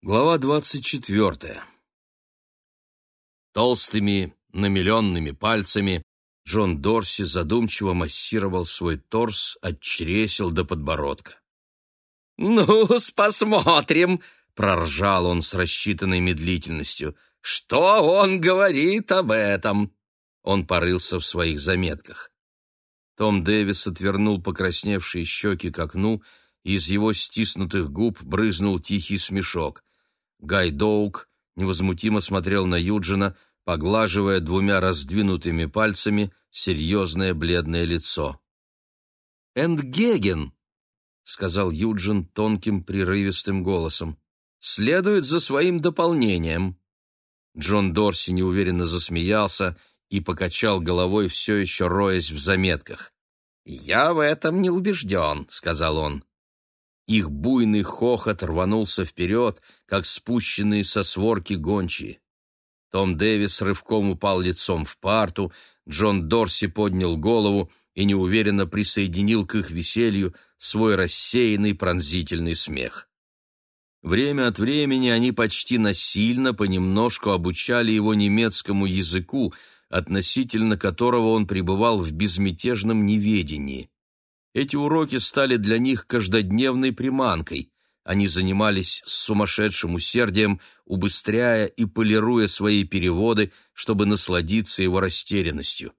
Глава двадцать четвертая. Толстыми, намеленными пальцами Джон Дорси задумчиво массировал свой торс от чресел до подбородка. ну посмотрим!» — проржал он с рассчитанной медлительностью. «Что он говорит об этом?» Он порылся в своих заметках. Том Дэвис отвернул покрасневшие щеки к окну, и из его стиснутых губ брызнул тихий смешок. Гай Доук невозмутимо смотрел на Юджина, поглаживая двумя раздвинутыми пальцами серьезное бледное лицо. «Эндгеген», — сказал Юджин тонким прерывистым голосом, — «следует за своим дополнением». Джон Дорси неуверенно засмеялся и покачал головой, все еще роясь в заметках. «Я в этом не убежден», — сказал он. Их буйный хохот рванулся вперед, как спущенные со сворки гончие. Том Дэвис рывком упал лицом в парту, Джон Дорси поднял голову и неуверенно присоединил к их веселью свой рассеянный пронзительный смех. Время от времени они почти насильно понемножку обучали его немецкому языку, относительно которого он пребывал в безмятежном неведении. Эти уроки стали для них каждодневной приманкой. Они занимались с сумасшедшим усердием, убыстряя и полируя свои переводы, чтобы насладиться его растерянностью.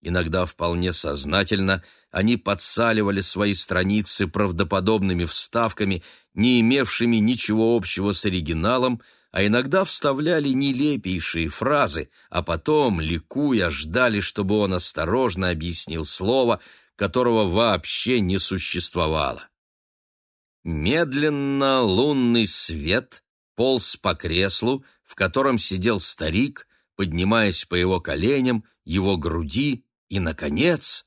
Иногда вполне сознательно они подсаливали свои страницы правдоподобными вставками, не имевшими ничего общего с оригиналом, а иногда вставляли нелепейшие фразы, а потом, ликуя, ждали, чтобы он осторожно объяснил слово, которого вообще не существовало. Медленно лунный свет полз по креслу, в котором сидел старик, поднимаясь по его коленям, его груди, и, наконец,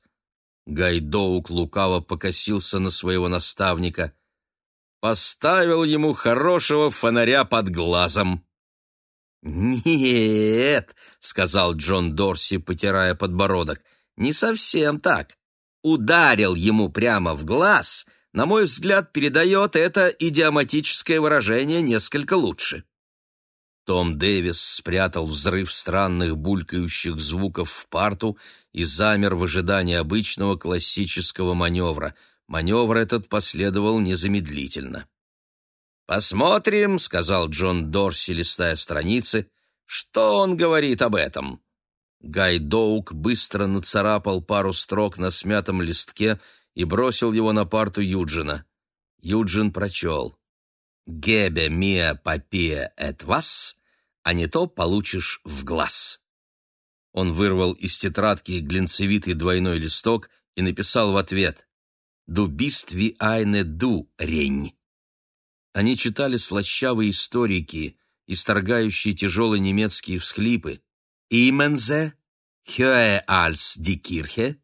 Гайдоук лукаво покосился на своего наставника, поставил ему хорошего фонаря под глазом. «Нет», — сказал Джон Дорси, потирая подбородок, — «не совсем так ударил ему прямо в глаз, на мой взгляд, передает это идиоматическое выражение несколько лучше. Том Дэвис спрятал взрыв странных булькающих звуков в парту и замер в ожидании обычного классического маневра. Маневр этот последовал незамедлительно. «Посмотрим», — сказал Джон Дорси, листая страницы, — «что он говорит об этом». Гай Доук быстро нацарапал пару строк на смятом листке и бросил его на парту Юджина. Юджин прочел. «Гебе мия папия эт вас, а не то получишь в глаз». Он вырвал из тетрадки глинцевитый двойной листок и написал в ответ «Du bist wie eine du, рень». Они читали слащавые историки, исторгающие тяжелые немецкие всхлипы, Imense, höher als die Kirche,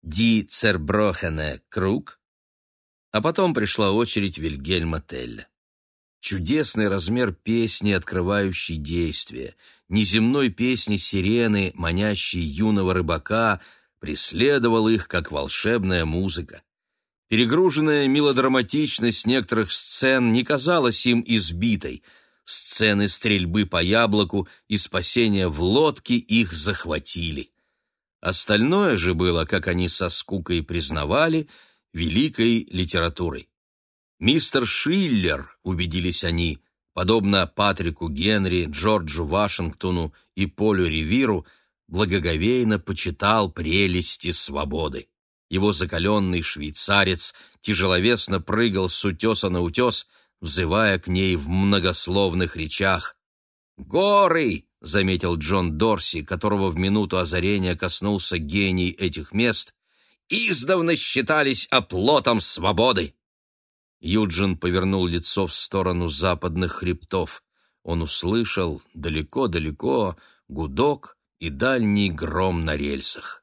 die zerbrochene Krug. А потом пришла очередь Вильгельма Телля. Чудесный размер песни, открывающей действие, неземной песни сирены, манящей юного рыбака, преследовал их, как волшебная музыка. Перегруженная мелодраматичность некоторых сцен не казалась им избитой — Сцены стрельбы по яблоку и спасения в лодке их захватили. Остальное же было, как они со скукой признавали, великой литературой. Мистер Шиллер, убедились они, подобно Патрику Генри, Джорджу Вашингтону и Полю Ривиру, благоговейно почитал прелести свободы. Его закаленный швейцарец тяжеловесно прыгал с утеса на утес, взывая к ней в многословных речах. «Горы!» — заметил Джон Дорси, которого в минуту озарения коснулся гений этих мест, «издавна считались оплотом свободы!» Юджин повернул лицо в сторону западных хребтов. Он услышал далеко-далеко гудок и дальний гром на рельсах.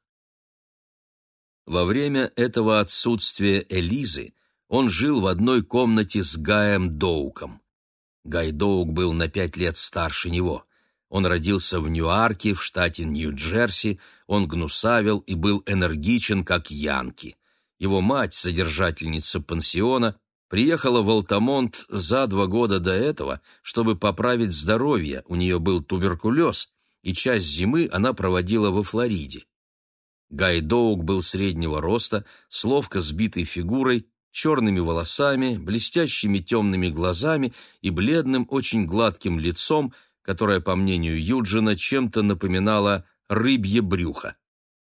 Во время этого отсутствия Элизы он жил в одной комнате с Гаем Доуком. Гай Доук был на пять лет старше него. Он родился в Ньюарке, в штате Нью-Джерси, он гнусавил и был энергичен, как Янки. Его мать, содержательница пансиона, приехала в Алтамонт за два года до этого, чтобы поправить здоровье, у нее был туберкулез, и часть зимы она проводила во Флориде. Гай Доук был среднего роста, с ловко сбитой фигурой, черными волосами, блестящими темными глазами и бледным, очень гладким лицом, которое, по мнению Юджина, чем-то напоминало рыбье брюхо.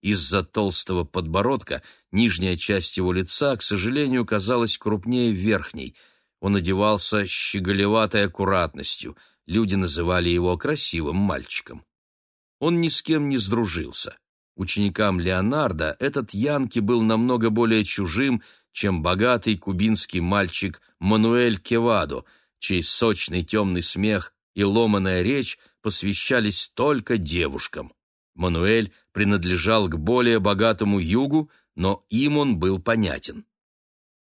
Из-за толстого подбородка нижняя часть его лица, к сожалению, казалась крупнее верхней. Он одевался щеголеватой аккуратностью. Люди называли его красивым мальчиком. Он ни с кем не сдружился. Ученикам Леонардо этот Янки был намного более чужим, чем богатый кубинский мальчик Мануэль Кевадо, чей сочный темный смех и ломаная речь посвящались только девушкам. Мануэль принадлежал к более богатому югу, но им он был понятен.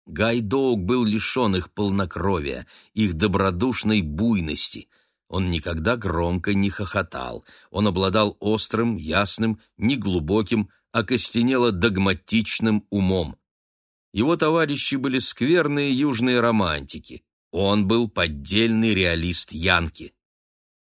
Гайдоук был лишен их полнокровия, их добродушной буйности. Он никогда громко не хохотал. Он обладал острым, ясным, неглубоким, окостенело-догматичным умом. Его товарищи были скверные южные романтики. Он был поддельный реалист Янки.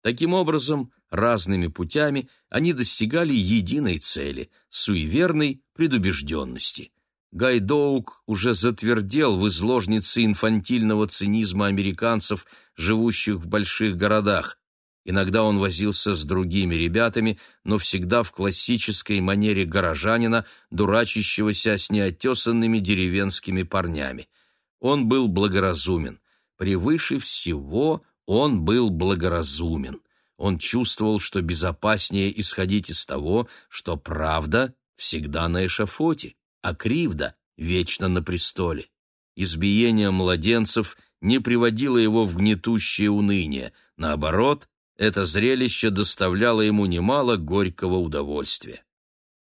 Таким образом, разными путями они достигали единой цели – суеверной предубежденности. Гайдоук уже затвердел в изложнице инфантильного цинизма американцев, живущих в больших городах. Иногда он возился с другими ребятами, но всегда в классической манере горожанина, дурачащегося с неотесанными деревенскими парнями. Он был благоразумен. Превыше всего он был благоразумен. Он чувствовал, что безопаснее исходить из того, что правда всегда на эшафоте, а кривда вечно на престоле. Избиение младенцев не приводило его в гнетущее уныние, наоборот, это зрелище доставляло ему немало горького удовольствия.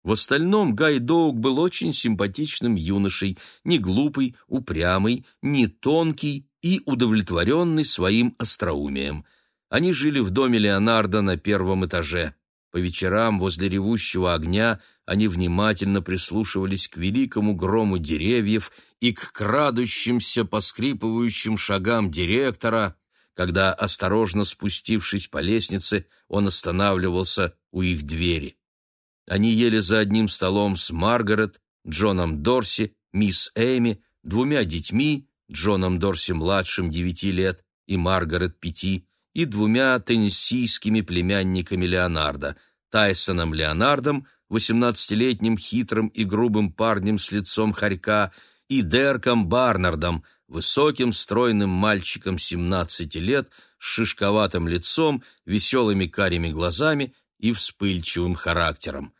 В остальном Гай Доук был очень симпатичным юношей, не глупый, упрямый, не тонкий и удовлетворенный своим остроумием – они жили в доме Леонардо на первом этаже. По вечерам возле ревущего огня они внимательно прислушивались к великому грому деревьев и к крадущимся, поскрипывающим шагам директора, когда, осторожно спустившись по лестнице, он останавливался у их двери. Они ели за одним столом с Маргарет, Джоном Дорси, мисс Эми, двумя детьми, Джоном Дорси-младшим девяти лет и Маргарет пяти, и двумя теннессийскими племянниками Леонардо, Тайсоном Леонардом, восемнадцатилетним хитрым и грубым парнем с лицом хорька, и Дерком Барнардом, высоким стройным мальчиком семнадцати лет, с шишковатым лицом, веселыми карими глазами и вспыльчивым характером.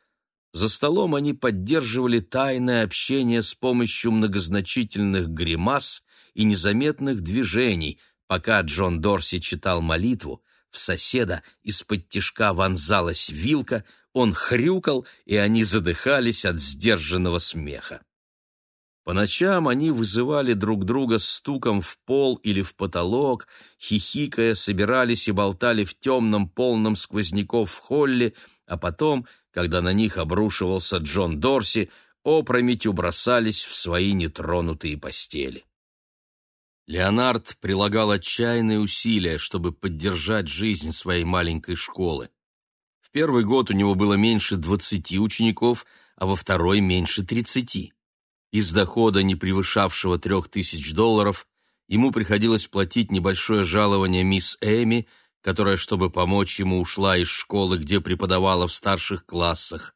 За столом они поддерживали тайное общение с помощью многозначительных гримас и незаметных движений, Пока Джон Дорси читал молитву, в соседа из-под тишка вонзалась вилка, он хрюкал, и они задыхались от сдержанного смеха. По ночам они вызывали друг друга стуком в пол или в потолок, хихикая, собирались и болтали в темном, полном сквозняков в холле, а потом, когда на них обрушивался Джон Дорси, опрометью бросались в свои нетронутые постели. Леонард прилагал отчаянные усилия, чтобы поддержать жизнь своей маленькой школы. В первый год у него было меньше двадцати учеников, а во второй меньше тридцати. Из дохода, не превышавшего трех тысяч долларов, ему приходилось платить небольшое жалование мисс Эми, которая, чтобы помочь ему, ушла из школы, где преподавала в старших классах.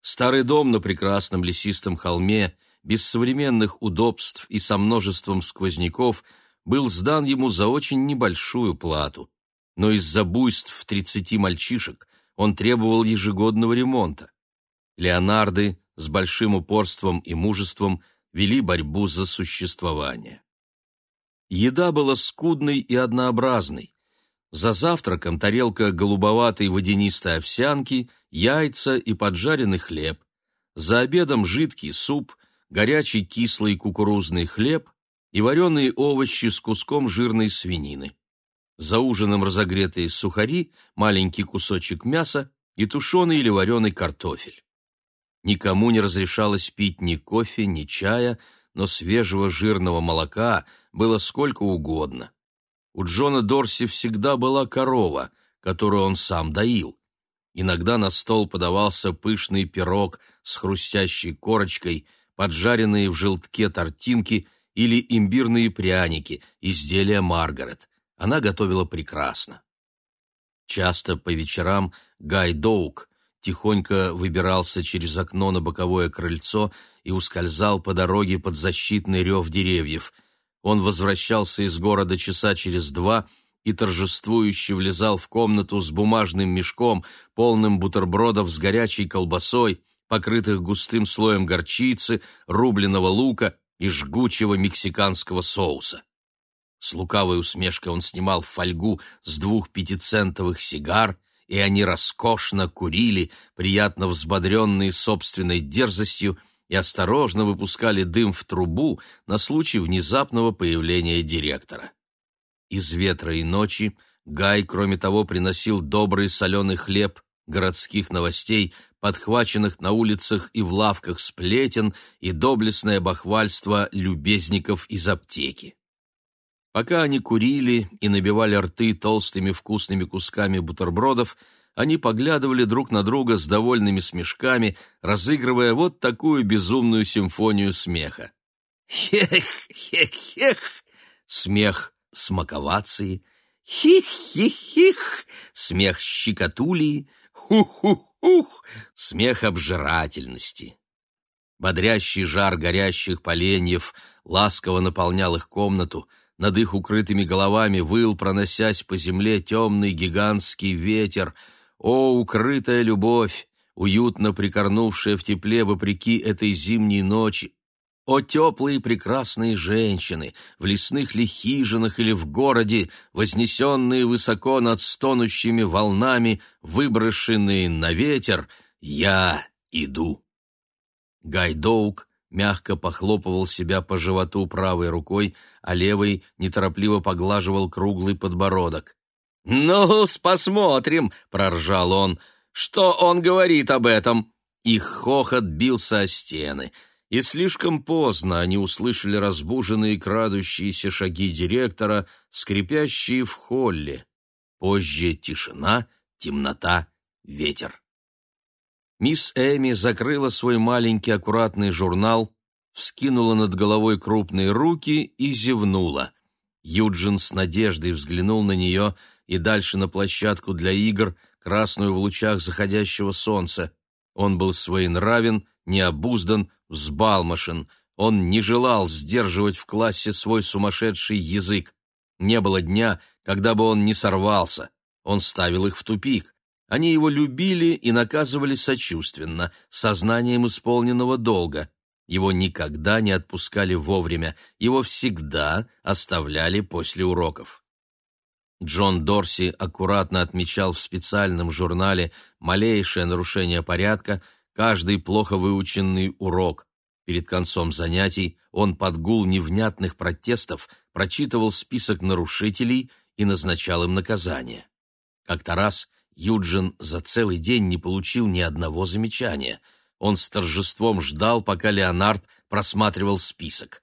Старый дом на прекрасном лесистом холме – без современных удобств и со множеством сквозняков, был сдан ему за очень небольшую плату. Но из-за буйств тридцати мальчишек он требовал ежегодного ремонта. Леонарды с большим упорством и мужеством вели борьбу за существование. Еда была скудной и однообразной. За завтраком тарелка голубоватой водянистой овсянки, яйца и поджаренный хлеб. За обедом жидкий суп, горячий кислый кукурузный хлеб и вареные овощи с куском жирной свинины. За ужином разогретые сухари, маленький кусочек мяса и тушеный или вареный картофель. Никому не разрешалось пить ни кофе, ни чая, но свежего жирного молока было сколько угодно. У Джона Дорси всегда была корова, которую он сам доил. Иногда на стол подавался пышный пирог с хрустящей корочкой, поджаренные в желтке тортинки или имбирные пряники, изделия Маргарет. Она готовила прекрасно. Часто по вечерам Гай Доук тихонько выбирался через окно на боковое крыльцо и ускользал по дороге под защитный рев деревьев. Он возвращался из города часа через два и торжествующе влезал в комнату с бумажным мешком, полным бутербродов с горячей колбасой, покрытых густым слоем горчицы, рубленого лука и жгучего мексиканского соуса. С лукавой усмешкой он снимал фольгу с двух пятицентовых сигар, и они роскошно курили, приятно взбодренные собственной дерзостью, и осторожно выпускали дым в трубу на случай внезапного появления директора. Из ветра и ночи Гай, кроме того, приносил добрый соленый хлеб городских новостей, подхваченных на улицах и в лавках сплетен и доблестное бахвальство любезников из аптеки. Пока они курили и набивали рты толстыми вкусными кусками бутербродов, они поглядывали друг на друга с довольными смешками, разыгрывая вот такую безумную симфонию смеха. «Хех-хех-хех!» Смех смаковации, «Хих-хих-хих!» Смех щекотулии, «Хух-хух-хух!» Смех обжирательности. Бодрящий жар горящих поленьев ласково наполнял их комнату — над их укрытыми головами выл, проносясь по земле, темный гигантский ветер. О, укрытая любовь, уютно прикорнувшая в тепле вопреки этой зимней ночи! О, теплые прекрасные женщины, в лесных ли хижинах или в городе, вознесенные высоко над стонущими волнами, выброшенные на ветер, я иду. Гайдоук мягко похлопывал себя по животу правой рукой, а левой неторопливо поглаживал круглый подбородок. ну посмотрим!» — проржал он. «Что он говорит об этом?» Их хохот бился о стены, и слишком поздно они услышали разбуженные крадущиеся шаги директора, скрипящие в холле. Позже тишина, темнота, ветер. Мисс Эми закрыла свой маленький аккуратный журнал, вскинула над головой крупные руки и зевнула. Юджин с надеждой взглянул на нее и дальше на площадку для игр, красную в лучах заходящего солнца. Он был своенравен, необуздан, взбалмошен. Он не желал сдерживать в классе свой сумасшедший язык. Не было дня, когда бы он не сорвался. Он ставил их в тупик. Они его любили и наказывали сочувственно, сознанием исполненного долга. Его никогда не отпускали вовремя, его всегда оставляли после уроков. Джон Дорси аккуратно отмечал в специальном журнале малейшее нарушение порядка, каждый плохо выученный урок. Перед концом занятий он под гул невнятных протестов прочитывал список нарушителей и назначал им наказание. Как-то раз Юджин за целый день не получил ни одного замечания. Он с торжеством ждал, пока Леонард просматривал список.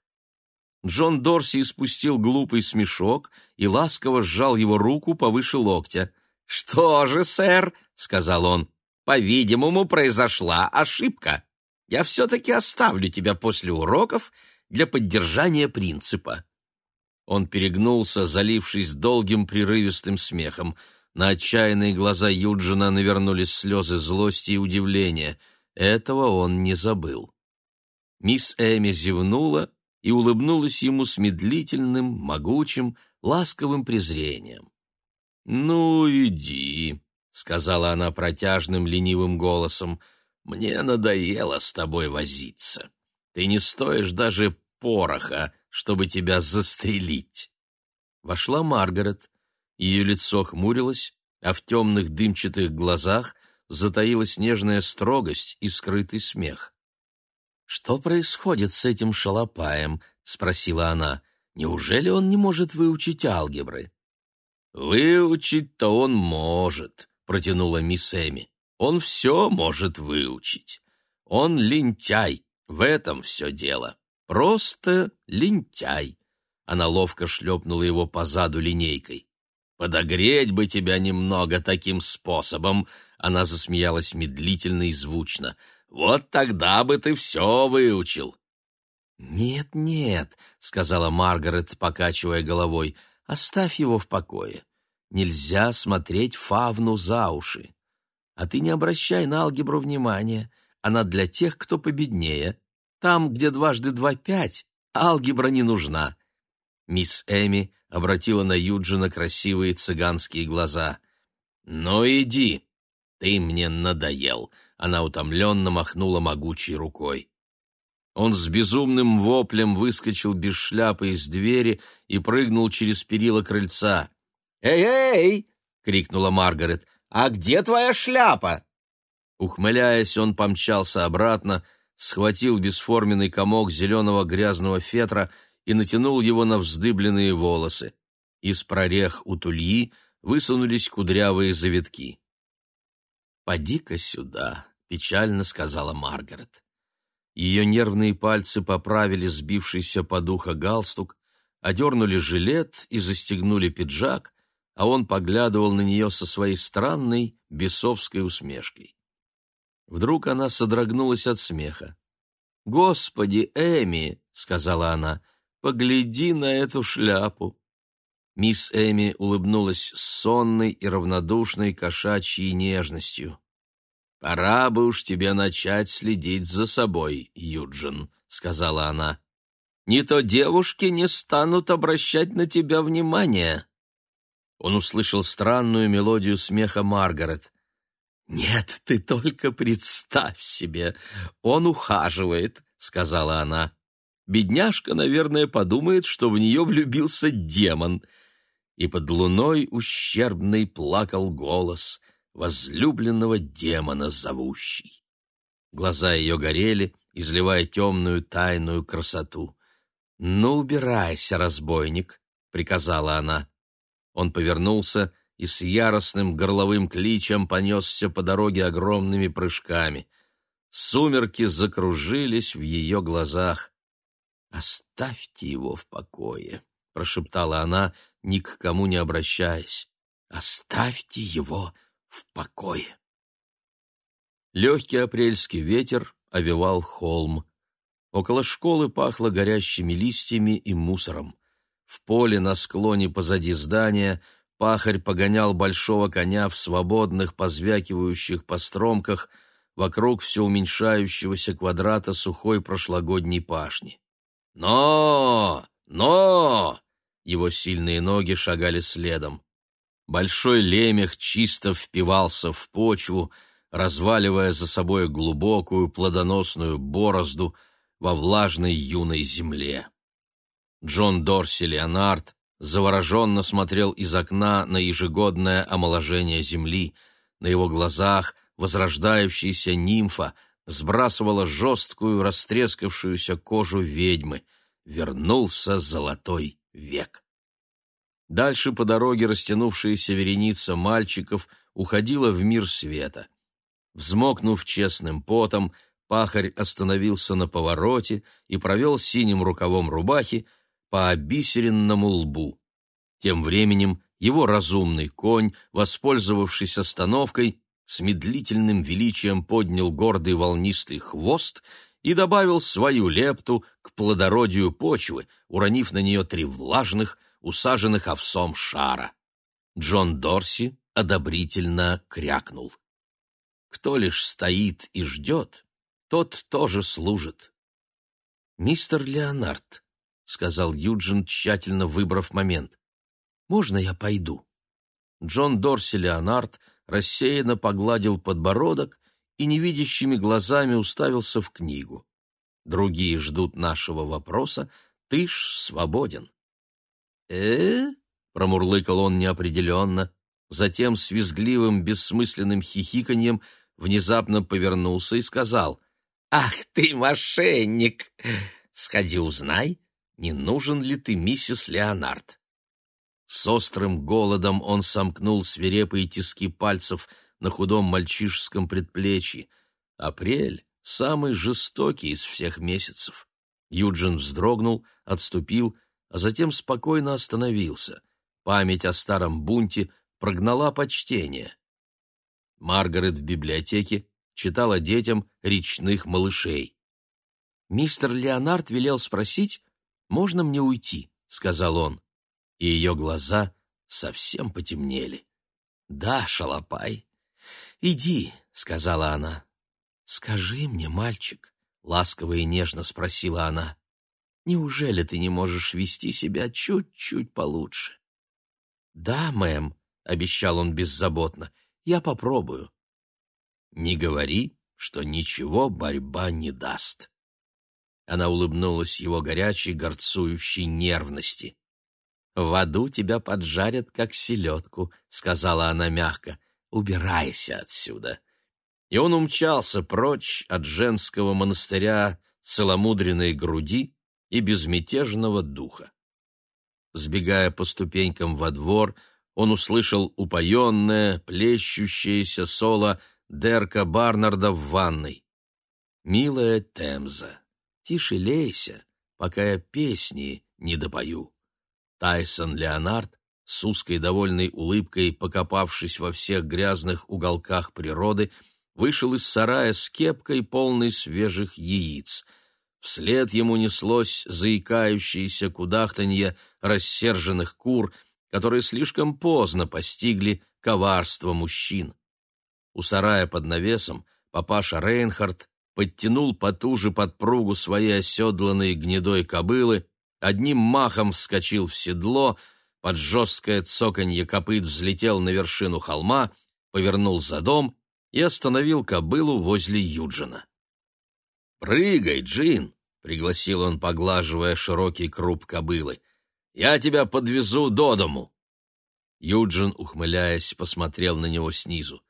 Джон Дорси испустил глупый смешок и ласково сжал его руку повыше локтя. «Что же, сэр?» — сказал он. «По-видимому, произошла ошибка. Я все-таки оставлю тебя после уроков для поддержания принципа». Он перегнулся, залившись долгим прерывистым смехом — на отчаянные глаза Юджина навернулись слезы злости и удивления. Этого он не забыл. Мисс Эми зевнула и улыбнулась ему с медлительным, могучим, ласковым презрением. «Ну, иди», — сказала она протяжным, ленивым голосом, — «мне надоело с тобой возиться. Ты не стоишь даже пороха, чтобы тебя застрелить». Вошла Маргарет, ее лицо хмурилось, а в темных дымчатых глазах затаилась нежная строгость и скрытый смех. «Что происходит с этим шалопаем?» — спросила она. «Неужели он не может выучить алгебры?» «Выучить-то он может», — протянула мисс Эми. «Он все может выучить. Он лентяй, в этом все дело. Просто лентяй. Она ловко шлепнула его по заду линейкой. «Подогреть бы тебя немного таким способом!» Она засмеялась медлительно и звучно. «Вот тогда бы ты все выучил!» «Нет, нет», — сказала Маргарет, покачивая головой, — «оставь его в покое. Нельзя смотреть фавну за уши. А ты не обращай на алгебру внимания. Она для тех, кто победнее. Там, где дважды два — пять, алгебра не нужна. Мисс Эми обратила на Юджина красивые цыганские глаза. «Ну иди, ты мне надоел!» Она утомленно махнула могучей рукой. Он с безумным воплем выскочил без шляпы из двери и прыгнул через перила крыльца. «Эй-эй!» — крикнула Маргарет. «А где твоя шляпа?» Ухмыляясь, он помчался обратно, схватил бесформенный комок зеленого грязного фетра и натянул его на вздыбленные волосы. Из прорех у тульи высунулись кудрявые завитки. «Поди-ка сюда», — печально сказала Маргарет. Ее нервные пальцы поправили сбившийся по духа галстук, одернули жилет и застегнули пиджак, а он поглядывал на нее со своей странной бесовской усмешкой. Вдруг она содрогнулась от смеха. «Господи, Эми!» — сказала она. Погляди на эту шляпу. Мисс Эми улыбнулась сонной и равнодушной кошачьей нежностью. «Пора бы уж тебе начать следить за собой, Юджин», — сказала она. «Не то девушки не станут обращать на тебя внимание». Он услышал странную мелодию смеха Маргарет. «Нет, ты только представь себе, он ухаживает», — сказала она бедняжка, наверное, подумает, что в нее влюбился демон. И под луной ущербный плакал голос возлюбленного демона зовущий. Глаза ее горели, изливая темную тайную красоту. «Ну, убирайся, разбойник!» — приказала она. Он повернулся и с яростным горловым кличем понесся по дороге огромными прыжками. Сумерки закружились в ее глазах. «Оставьте его в покое», — прошептала она, ни к кому не обращаясь. «Оставьте его в покое». Легкий апрельский ветер овевал холм. Около школы пахло горящими листьями и мусором. В поле на склоне позади здания пахарь погонял большого коня в свободных, позвякивающих постромках вокруг все уменьшающегося квадрата сухой прошлогодней пашни. «Но! Но!» Его сильные ноги шагали следом. Большой лемех чисто впивался в почву, разваливая за собой глубокую плодоносную борозду во влажной юной земле. Джон Дорси Леонард завороженно смотрел из окна на ежегодное омоложение земли. На его глазах возрождающаяся нимфа — сбрасывала жесткую, растрескавшуюся кожу ведьмы. Вернулся золотой век. Дальше по дороге растянувшаяся вереница мальчиков уходила в мир света. Взмокнув честным потом, пахарь остановился на повороте и провел синим рукавом рубахи по обисеренному лбу. Тем временем его разумный конь, воспользовавшись остановкой, с медлительным величием поднял гордый волнистый хвост и добавил свою лепту к плодородию почвы, уронив на нее три влажных, усаженных овсом шара. Джон Дорси одобрительно крякнул. Кто лишь стоит и ждет, тот тоже служит. «Мистер Леонард», — сказал Юджин, тщательно выбрав момент, — «можно я пойду?» Джон Дорси Леонард рассеянно погладил подбородок и невидящими глазами уставился в книгу. Другие ждут нашего вопроса, ты ж свободен. э промурлыкал он неопределенно, затем с визгливым, бессмысленным хихиканьем внезапно повернулся и сказал, «Ах ты, мошенник! Сходи узнай, не нужен ли ты миссис Леонард?» С острым голодом он сомкнул свирепые тиски пальцев на худом мальчишеском предплечье. Апрель — самый жестокий из всех месяцев. Юджин вздрогнул, отступил, а затем спокойно остановился. Память о старом бунте прогнала почтение. Маргарет в библиотеке читала детям речных малышей. «Мистер Леонард велел спросить, можно мне уйти?» — сказал он. И ее глаза совсем потемнели. «Да, шалопай, иди», — сказала она. «Скажи мне, мальчик», — ласково и нежно спросила она, «неужели ты не можешь вести себя чуть-чуть получше?» «Да, мэм», — обещал он беззаботно, — «я попробую». «Не говори, что ничего борьба не даст». Она улыбнулась его горячей, горцующей нервности. «В аду тебя поджарят, как селедку», — сказала она мягко. «Убирайся отсюда» и он умчался прочь от женского монастыря целомудренной груди и безмятежного духа. Сбегая по ступенькам во двор, он услышал упоенное, плещущееся соло Дерка Барнарда в ванной. «Милая Темза, тише лейся, пока я песни не допою». Тайсон Леонард с узкой довольной улыбкой, покопавшись во всех грязных уголках природы, вышел из сарая с кепкой, полной свежих яиц. Вслед ему неслось заикающееся кудахтанье рассерженных кур, которые слишком поздно постигли коварство мужчин. У сарая под навесом папаша Рейнхард подтянул потуже подпругу своей оседланной гнедой кобылы, одним махом вскочил в седло, под жесткое цоканье копыт взлетел на вершину холма, повернул за дом и остановил кобылу возле Юджина. «Прыгай, Джин!» — пригласил он, поглаживая широкий круп кобылы. «Я тебя подвезу до дому!» Юджин, ухмыляясь, посмотрел на него снизу.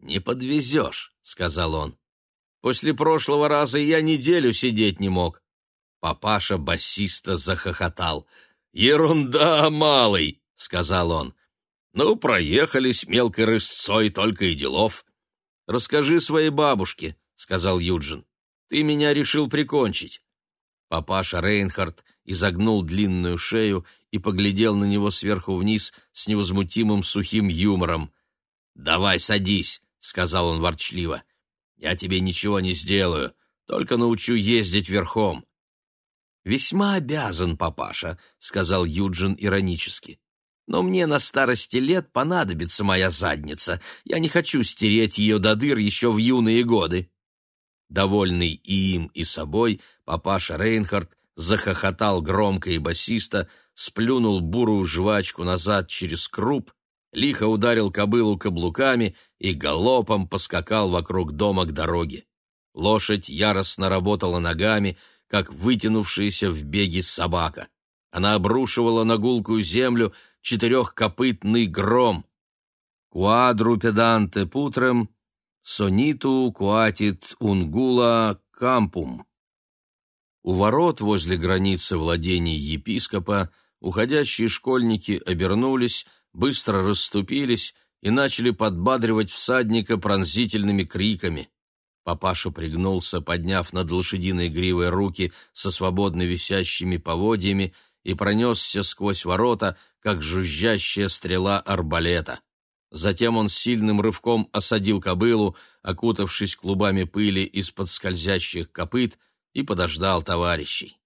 «Не подвезешь», — сказал он. «После прошлого раза я неделю сидеть не мог». Папаша басиста захохотал. «Ерунда, малый!» — сказал он. Ну, проехались мелкой рысцой, только и делов. Расскажи своей бабушке, сказал Юджин. Ты меня решил прикончить. Папаша Рейнхард изогнул длинную шею и поглядел на него сверху вниз с невозмутимым сухим юмором. «Давай садись», — сказал он ворчливо. «Я тебе ничего не сделаю, только научу ездить верхом». «Весьма обязан, папаша», — сказал Юджин иронически но мне на старости лет понадобится моя задница. Я не хочу стереть ее до дыр еще в юные годы». Довольный и им, и собой, папаша Рейнхард захохотал громко и басисто, сплюнул бурую жвачку назад через круп, лихо ударил кобылу каблуками и галопом поскакал вокруг дома к дороге. Лошадь яростно работала ногами, как вытянувшаяся в беге собака. Она обрушивала на гулкую землю четырехкопытный гром. Квадрупеданте путрем, сониту куатит унгула кампум. У ворот возле границы владений епископа уходящие школьники обернулись, быстро расступились и начали подбадривать всадника пронзительными криками. Папаша пригнулся, подняв над лошадиной гривой руки со свободно висящими поводьями и пронесся сквозь ворота, как жужжащая стрела арбалета. Затем он сильным рывком осадил кобылу, окутавшись клубами пыли из-под скользящих копыт, и подождал товарищей.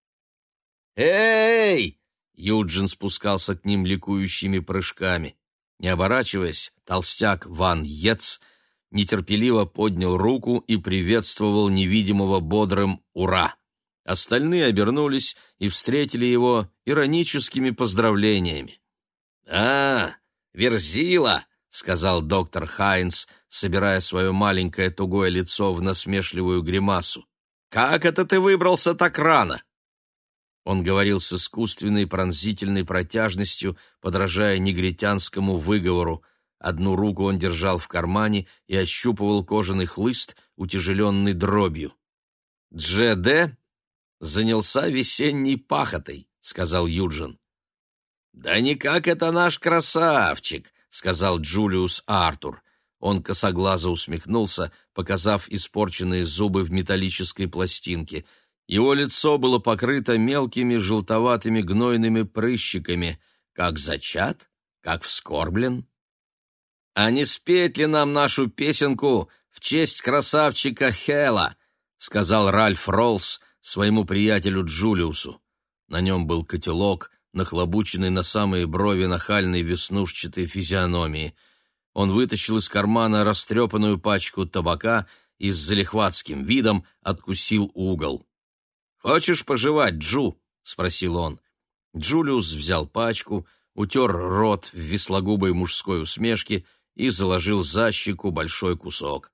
«Эй!» — Юджин спускался к ним ликующими прыжками. Не оборачиваясь, толстяк Ван Ец нетерпеливо поднял руку и приветствовал невидимого бодрым «Ура!». Остальные обернулись и встретили его ироническими поздравлениями. «А, Верзила!» — сказал доктор Хайнс, собирая свое маленькое тугое лицо в насмешливую гримасу. «Как это ты выбрался так рано?» Он говорил с искусственной пронзительной протяжностью, подражая негритянскому выговору. Одну руку он держал в кармане и ощупывал кожаный хлыст, утяжеленный дробью. «Дже-де занялся весенней пахотой», — сказал Юджин. «Да никак это наш красавчик», — сказал Джулиус Артур. Он косоглазо усмехнулся, показав испорченные зубы в металлической пластинке. Его лицо было покрыто мелкими желтоватыми гнойными прыщиками, как зачат, как вскорблен. «А не спеть ли нам нашу песенку в честь красавчика Хела?» — сказал Ральф Роллс своему приятелю Джулиусу. На нем был котелок, нахлобученный на самые брови нахальной веснушчатой физиономии. Он вытащил из кармана растрепанную пачку табака и с залихватским видом откусил угол. «Хочешь пожевать, Джу?» — спросил он. Джулиус взял пачку, утер рот в веслогубой мужской усмешке и заложил за щеку большой кусок.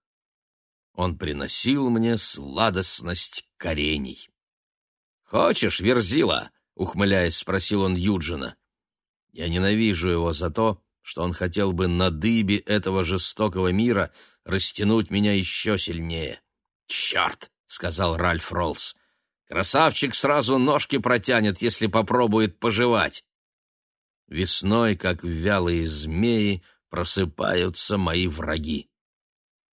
Он приносил мне сладостность корений. «Хочешь, Верзила?» — ухмыляясь, спросил он Юджина. «Я ненавижу его за то, что он хотел бы на дыбе этого жестокого мира растянуть меня еще сильнее». «Черт!» — сказал Ральф Роллс. «Красавчик сразу ножки протянет, если попробует пожевать». Весной, как вялые змеи, просыпаются мои враги.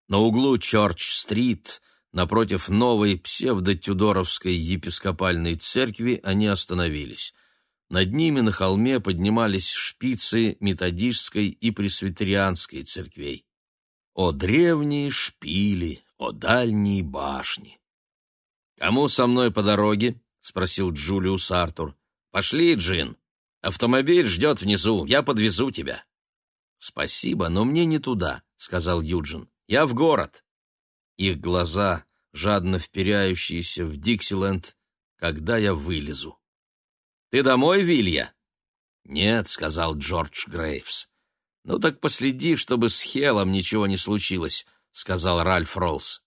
На углу Чорч-стрит Напротив новой псевдо-тюдоровской епископальной церкви они остановились. Над ними на холме поднимались шпицы методистской и пресвитерианской церквей. О древние шпили, о дальние башни! «Кому со мной по дороге?» — спросил Джулиус Артур. «Пошли, Джин. Автомобиль ждет внизу, я подвезу тебя». «Спасибо, но мне не туда», — сказал Юджин. «Я в город». Их глаза, жадно вперяющиеся в Диксиленд, когда я вылезу. «Ты домой, Вилья?» «Нет», — сказал Джордж Грейвс. «Ну так последи, чтобы с Хелом ничего не случилось», — сказал Ральф Роллс.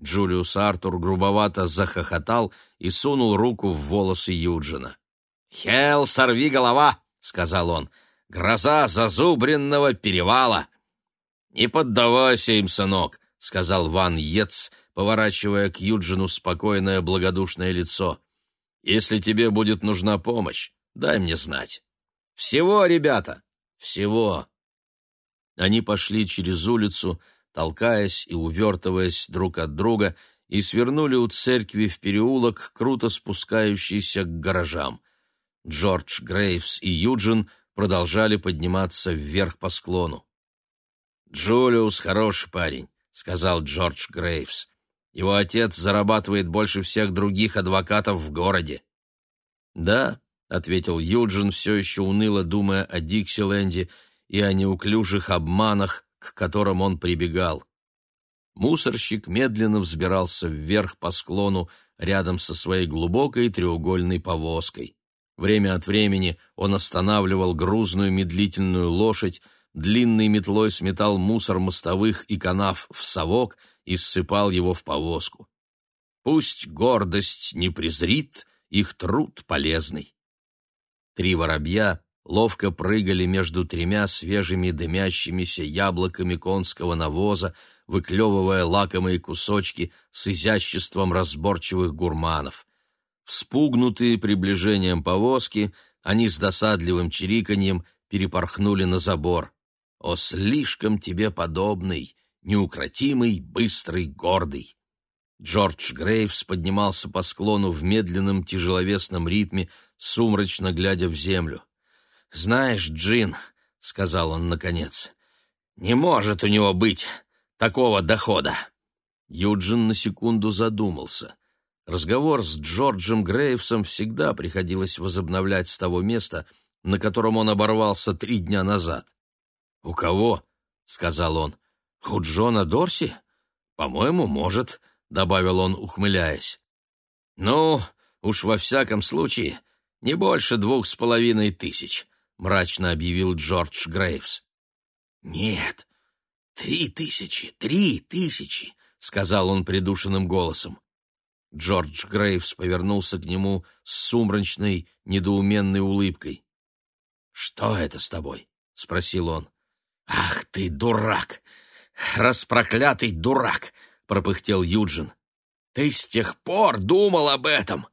Джулиус Артур грубовато захохотал и сунул руку в волосы Юджина. «Хел, сорви голова!» — сказал он. «Гроза зазубренного перевала!» «Не поддавайся им, сынок!» — сказал Ван Ец, поворачивая к Юджину спокойное благодушное лицо. «Если тебе будет нужна помощь, дай мне знать». «Всего, ребята, всего!» Они пошли через улицу, толкаясь и увертываясь друг от друга, и свернули у церкви в переулок, круто спускающийся к гаражам. Джордж Грейвс и Юджин продолжали подниматься вверх по склону. «Джулиус хороший парень сказал Джордж Грейвс. Его отец зарабатывает больше всех других адвокатов в городе. Да, ответил Юджин, все еще уныло думая о Диксиленде и о неуклюжих обманах, к которым он прибегал. Мусорщик медленно взбирался вверх по склону рядом со своей глубокой треугольной повозкой. Время от времени он останавливал грузную медлительную лошадь, длинной метлой сметал мусор мостовых и канав в совок и ссыпал его в повозку. Пусть гордость не презрит их труд полезный. Три воробья ловко прыгали между тремя свежими дымящимися яблоками конского навоза, выклевывая лакомые кусочки с изяществом разборчивых гурманов. Вспугнутые приближением повозки, они с досадливым чириканьем перепорхнули на забор. О, слишком тебе подобный, неукротимый, быстрый, гордый! Джордж Грейвс поднимался по склону в медленном тяжеловесном ритме, сумрачно глядя в землю. «Знаешь, Джин», — сказал он наконец, — «не может у него быть такого дохода». Юджин на секунду задумался. Разговор с Джорджем Грейвсом всегда приходилось возобновлять с того места, на котором он оборвался три дня назад. «У кого?» — сказал он. «У Джона Дорси? По-моему, может», — добавил он, ухмыляясь. «Ну, уж во всяком случае, не больше двух с половиной тысяч», — мрачно объявил Джордж Грейвс. «Нет, три тысячи, три тысячи», — сказал он придушенным голосом. Джордж Грейвс повернулся к нему с сумрачной, недоуменной улыбкой. «Что это с тобой?» — спросил он. «Ах ты, дурак! Распроклятый дурак!» — пропыхтел Юджин. «Ты с тех пор думал об этом!»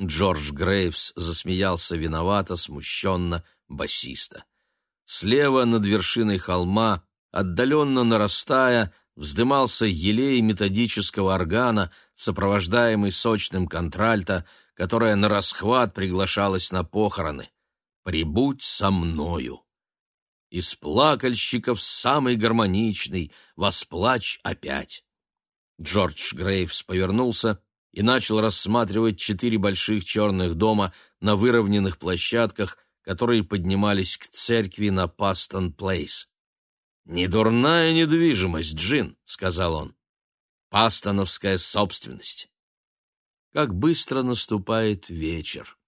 Джордж Грейвс засмеялся виновато, смущенно, басиста. Слева над вершиной холма, отдаленно нарастая, вздымался елей методического органа, сопровождаемый сочным контральто, которое на расхват приглашалось на похороны. «Прибудь со мною!» Из плакальщиков самый гармоничный, восплачь опять. Джордж Грейвс повернулся и начал рассматривать четыре больших черных дома на выровненных площадках, которые поднимались к церкви на Пастон-Плейс. «Недурная недвижимость, Джин», — сказал он. «Пастоновская собственность». Как быстро наступает вечер.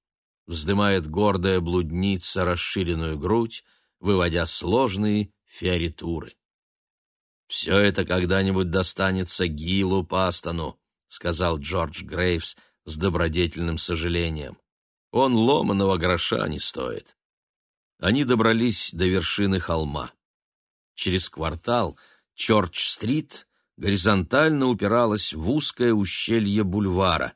Вздымает гордая блудница расширенную грудь, выводя сложные фиоритуры. «Все это когда-нибудь достанется Гилу Пастону», — сказал Джордж Грейвс с добродетельным сожалением. «Он ломаного гроша не стоит». Они добрались до вершины холма. Через квартал Чорч-стрит горизонтально упиралась в узкое ущелье бульвара.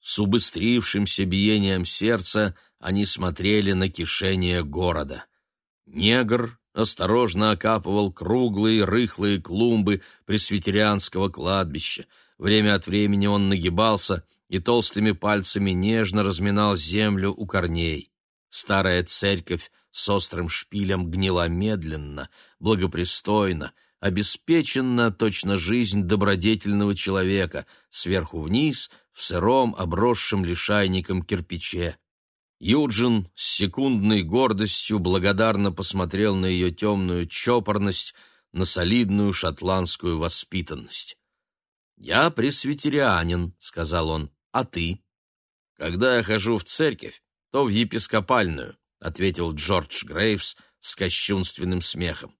С убыстрившимся биением сердца они смотрели на кишение города. Негр осторожно окапывал круглые рыхлые клумбы пресвитерианского кладбища. Время от времени он нагибался и толстыми пальцами нежно разминал землю у корней. Старая церковь с острым шпилем гнила медленно, благопристойно, обеспеченно точно жизнь добродетельного человека, сверху вниз, в сыром, обросшем лишайником кирпиче. Юджин с секундной гордостью благодарно посмотрел на ее темную чопорность, на солидную шотландскую воспитанность. «Я пресвитерианин», — сказал он, — «а ты?» «Когда я хожу в церковь, то в епископальную. — ответил Джордж Грейвс с кощунственным смехом.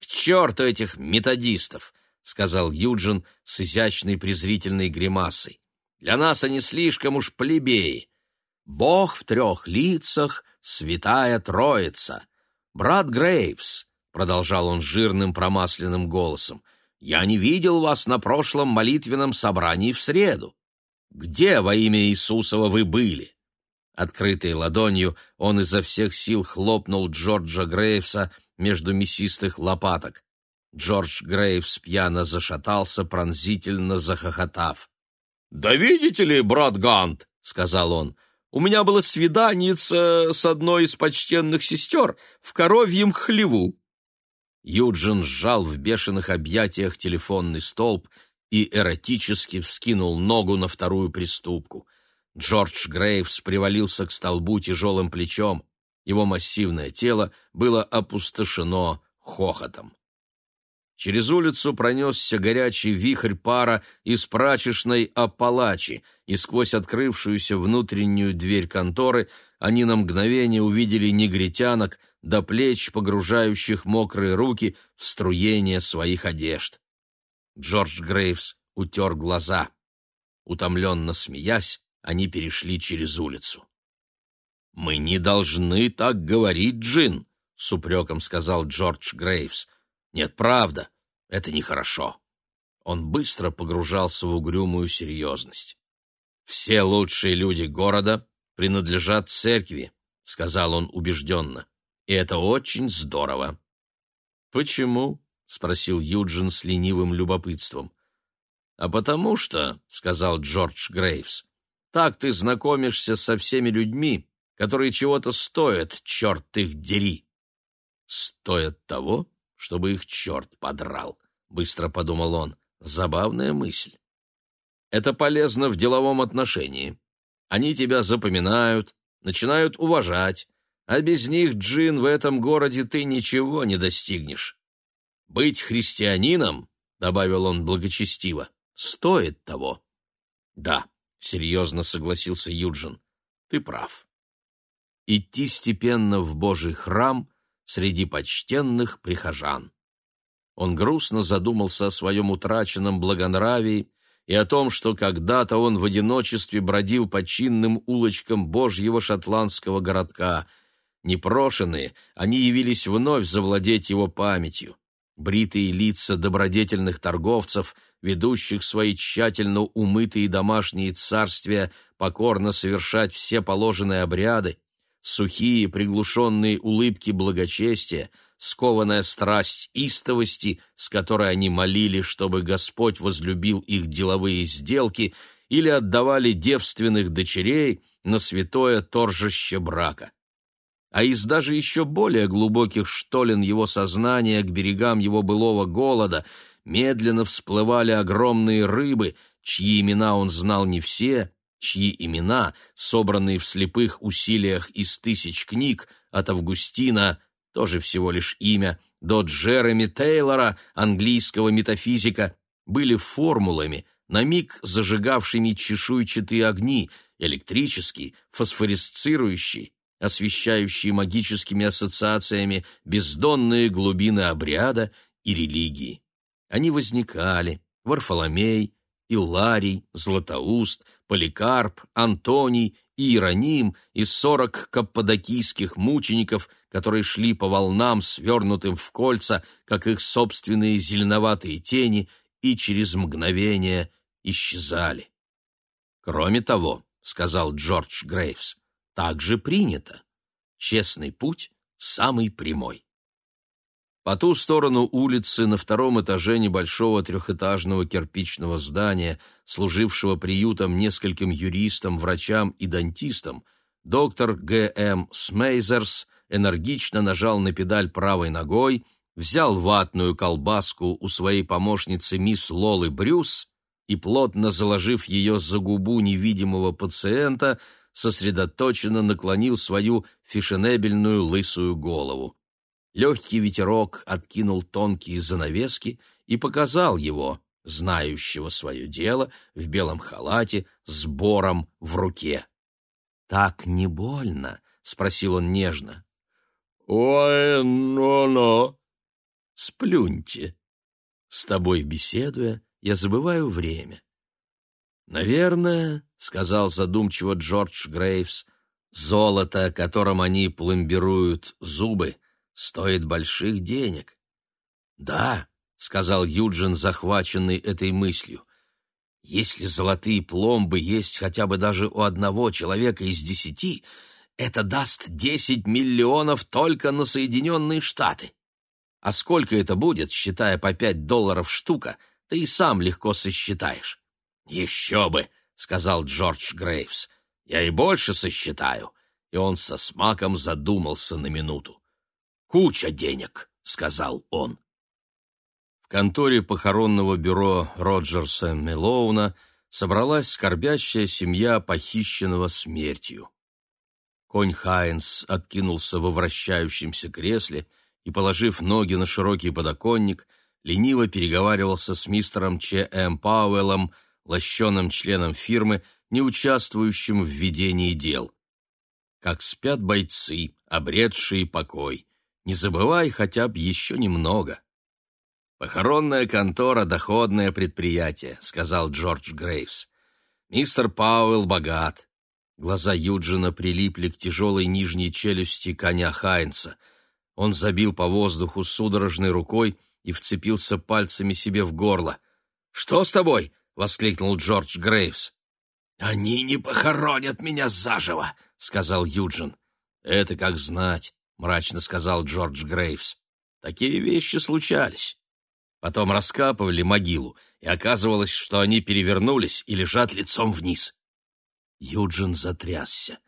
«К черту этих методистов!» — сказал Юджин с изящной презрительной гримасой. «Для нас они слишком уж плебеи. Бог в трех лицах, святая троица. Брат Грейвс», — продолжал он жирным промасленным голосом, — «я не видел вас на прошлом молитвенном собрании в среду. Где во имя Иисусова вы были?» Открытой ладонью он изо всех сил хлопнул Джорджа Грейвса между мясистых лопаток. Джордж Грейвс пьяно зашатался, пронзительно захохотав. «Да видите ли, брат Гант, — сказал он, — у меня было свидание с одной из почтенных сестер в коровьем хлеву». Юджин сжал в бешеных объятиях телефонный столб и эротически вскинул ногу на вторую приступку — Джордж Грейвс привалился к столбу тяжелым плечом. Его массивное тело было опустошено хохотом. Через улицу пронесся горячий вихрь пара из прачечной Апалачи, и сквозь открывшуюся внутреннюю дверь конторы они на мгновение увидели негритянок до плеч, погружающих мокрые руки в струение своих одежд. Джордж Грейвс утер глаза. Утомленно смеясь, они перешли через улицу. «Мы не должны так говорить, Джин», — с упреком сказал Джордж Грейвс. «Нет, правда, это нехорошо». Он быстро погружался в угрюмую серьезность. «Все лучшие люди города принадлежат церкви», — сказал он убежденно. «И это очень здорово». «Почему?» — спросил Юджин с ленивым любопытством. «А потому что», — сказал Джордж Грейвс, так ты знакомишься со всеми людьми, которые чего-то стоят, черт их дери. Стоят того, чтобы их черт подрал, быстро подумал он. Забавная мысль. Это полезно в деловом отношении. Они тебя запоминают, начинают уважать, а без них, Джин, в этом городе ты ничего не достигнешь. Быть христианином, добавил он благочестиво, стоит того. Да, — серьезно согласился Юджин. «Ты прав. Идти степенно в Божий храм среди почтенных прихожан». Он грустно задумался о своем утраченном благонравии и о том, что когда-то он в одиночестве бродил по чинным улочкам Божьего шотландского городка. Непрошенные, они явились вновь завладеть его памятью. Бритые лица добродетельных торговцев — ведущих свои тщательно умытые домашние царствия покорно совершать все положенные обряды, сухие приглушенные улыбки благочестия, скованная страсть истовости, с которой они молили, чтобы Господь возлюбил их деловые сделки, или отдавали девственных дочерей на святое торжище брака. А из даже еще более глубоких штолен его сознания к берегам его былого голода медленно всплывали огромные рыбы, чьи имена он знал не все, чьи имена, собранные в слепых усилиях из тысяч книг, от Августина, тоже всего лишь имя, до Джереми Тейлора, английского метафизика, были формулами, на миг зажигавшими чешуйчатые огни, электрические, фосфоресцирующие, освещающие магическими ассоциациями бездонные глубины обряда и религии. Они возникали, Варфоломей, Илларий, Златоуст, Поликарп, Антоний и Иероним из сорок каппадокийских мучеников, которые шли по волнам, свернутым в кольца, как их собственные зеленоватые тени, и через мгновение исчезали. «Кроме того», — сказал Джордж Грейвс, — «так же принято. Честный путь самый прямой». По ту сторону улицы, на втором этаже небольшого трехэтажного кирпичного здания, служившего приютом нескольким юристам, врачам и дантистам, доктор Г.М. Смейзерс энергично нажал на педаль правой ногой, взял ватную колбаску у своей помощницы мисс Лолы Брюс и, плотно заложив ее за губу невидимого пациента, сосредоточенно наклонил свою фешенебельную лысую голову. Легкий ветерок откинул тонкие занавески и показал его, знающего свое дело, в белом халате с бором в руке. «Так не больно?» — спросил он нежно. «Ой, но-но!» «Сплюньте. С тобой беседуя, я забываю время». «Наверное», — сказал задумчиво Джордж Грейвс, — «золото, которым они пломбируют зубы, стоит больших денег. Да, сказал Юджин, захваченный этой мыслью. Если золотые пломбы есть хотя бы даже у одного человека из десяти, это даст десять миллионов только на Соединенные Штаты. А сколько это будет, считая по пять долларов штука, ты и сам легко сосчитаешь. Еще бы, сказал Джордж Грейвс. Я и больше сосчитаю. И он со смаком задумался на минуту. Куча денег, сказал он. В конторе похоронного бюро Роджерса Мелоуна собралась скорбящая семья похищенного смертью. Конь Хайнс откинулся во вращающемся кресле и, положив ноги на широкий подоконник, лениво переговаривался с мистером Ч. М. Пауэллом, лощеным членом фирмы, не участвующим в ведении дел. Как спят бойцы, обретшие покой. Не забывай хотя бы еще немного. «Похоронная контора — доходное предприятие», — сказал Джордж Грейвс. «Мистер Пауэлл богат». Глаза Юджина прилипли к тяжелой нижней челюсти коня Хайнса. Он забил по воздуху судорожной рукой и вцепился пальцами себе в горло. «Что с тобой?» — воскликнул Джордж Грейвс. «Они не похоронят меня заживо», — сказал Юджин. «Это как знать мрачно сказал Джордж Грейвс. Такие вещи случались. Потом раскапывали могилу, и оказывалось, что они перевернулись и лежат лицом вниз. Юджин затрясся.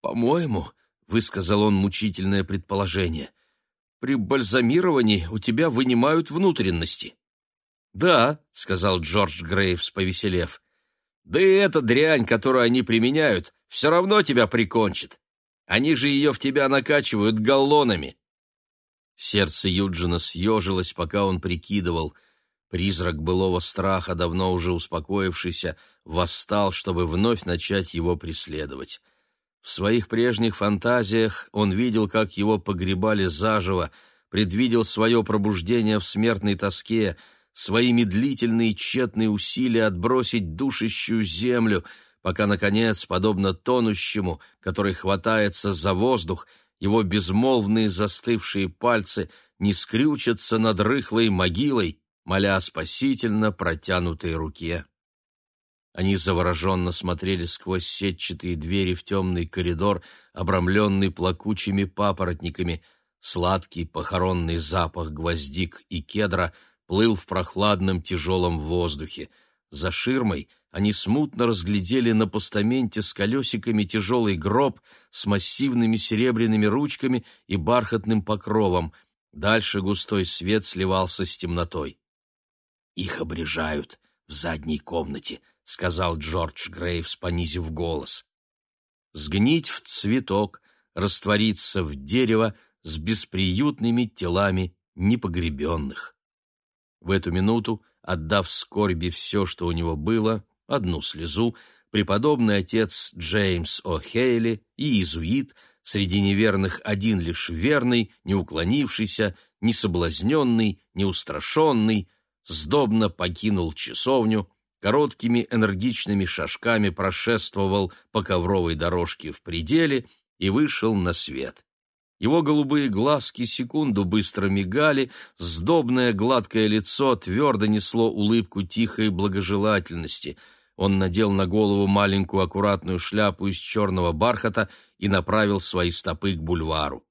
«По-моему», — высказал он мучительное предположение, «при бальзамировании у тебя вынимают внутренности». «Да», — сказал Джордж Грейвс, повеселев, «да и эта дрянь, которую они применяют, все равно тебя прикончит. Они же ее в тебя накачивают галлонами. Сердце Юджина съежилось, пока он прикидывал. Призрак былого страха, давно уже успокоившийся, восстал, чтобы вновь начать его преследовать. В своих прежних фантазиях он видел, как его погребали заживо, предвидел свое пробуждение в смертной тоске, свои медлительные тщетные усилия отбросить душащую землю — пока, наконец, подобно тонущему, который хватается за воздух, его безмолвные застывшие пальцы не скрючатся над рыхлой могилой, моля о спасительно протянутой руке. Они завороженно смотрели сквозь сетчатые двери в темный коридор, обрамленный плакучими папоротниками. Сладкий похоронный запах гвоздик и кедра плыл в прохладном тяжелом воздухе. За ширмой они смутно разглядели на постаменте с колесиками тяжелый гроб с массивными серебряными ручками и бархатным покровом. Дальше густой свет сливался с темнотой. «Их обрежают в задней комнате», — сказал Джордж Грейвс, понизив голос. «Сгнить в цветок, раствориться в дерево с бесприютными телами непогребенных». В эту минуту, отдав скорби все, что у него было, одну слезу, преподобный отец Джеймс О'Хейли и иезуит, среди неверных один лишь верный, не уклонившийся, не соблазненный, не устрашенный, сдобно покинул часовню, короткими энергичными шажками прошествовал по ковровой дорожке в пределе и вышел на свет. Его голубые глазки секунду быстро мигали, сдобное гладкое лицо твердо несло улыбку тихой благожелательности. Он надел на голову маленькую аккуратную шляпу из черного бархата и направил свои стопы к бульвару.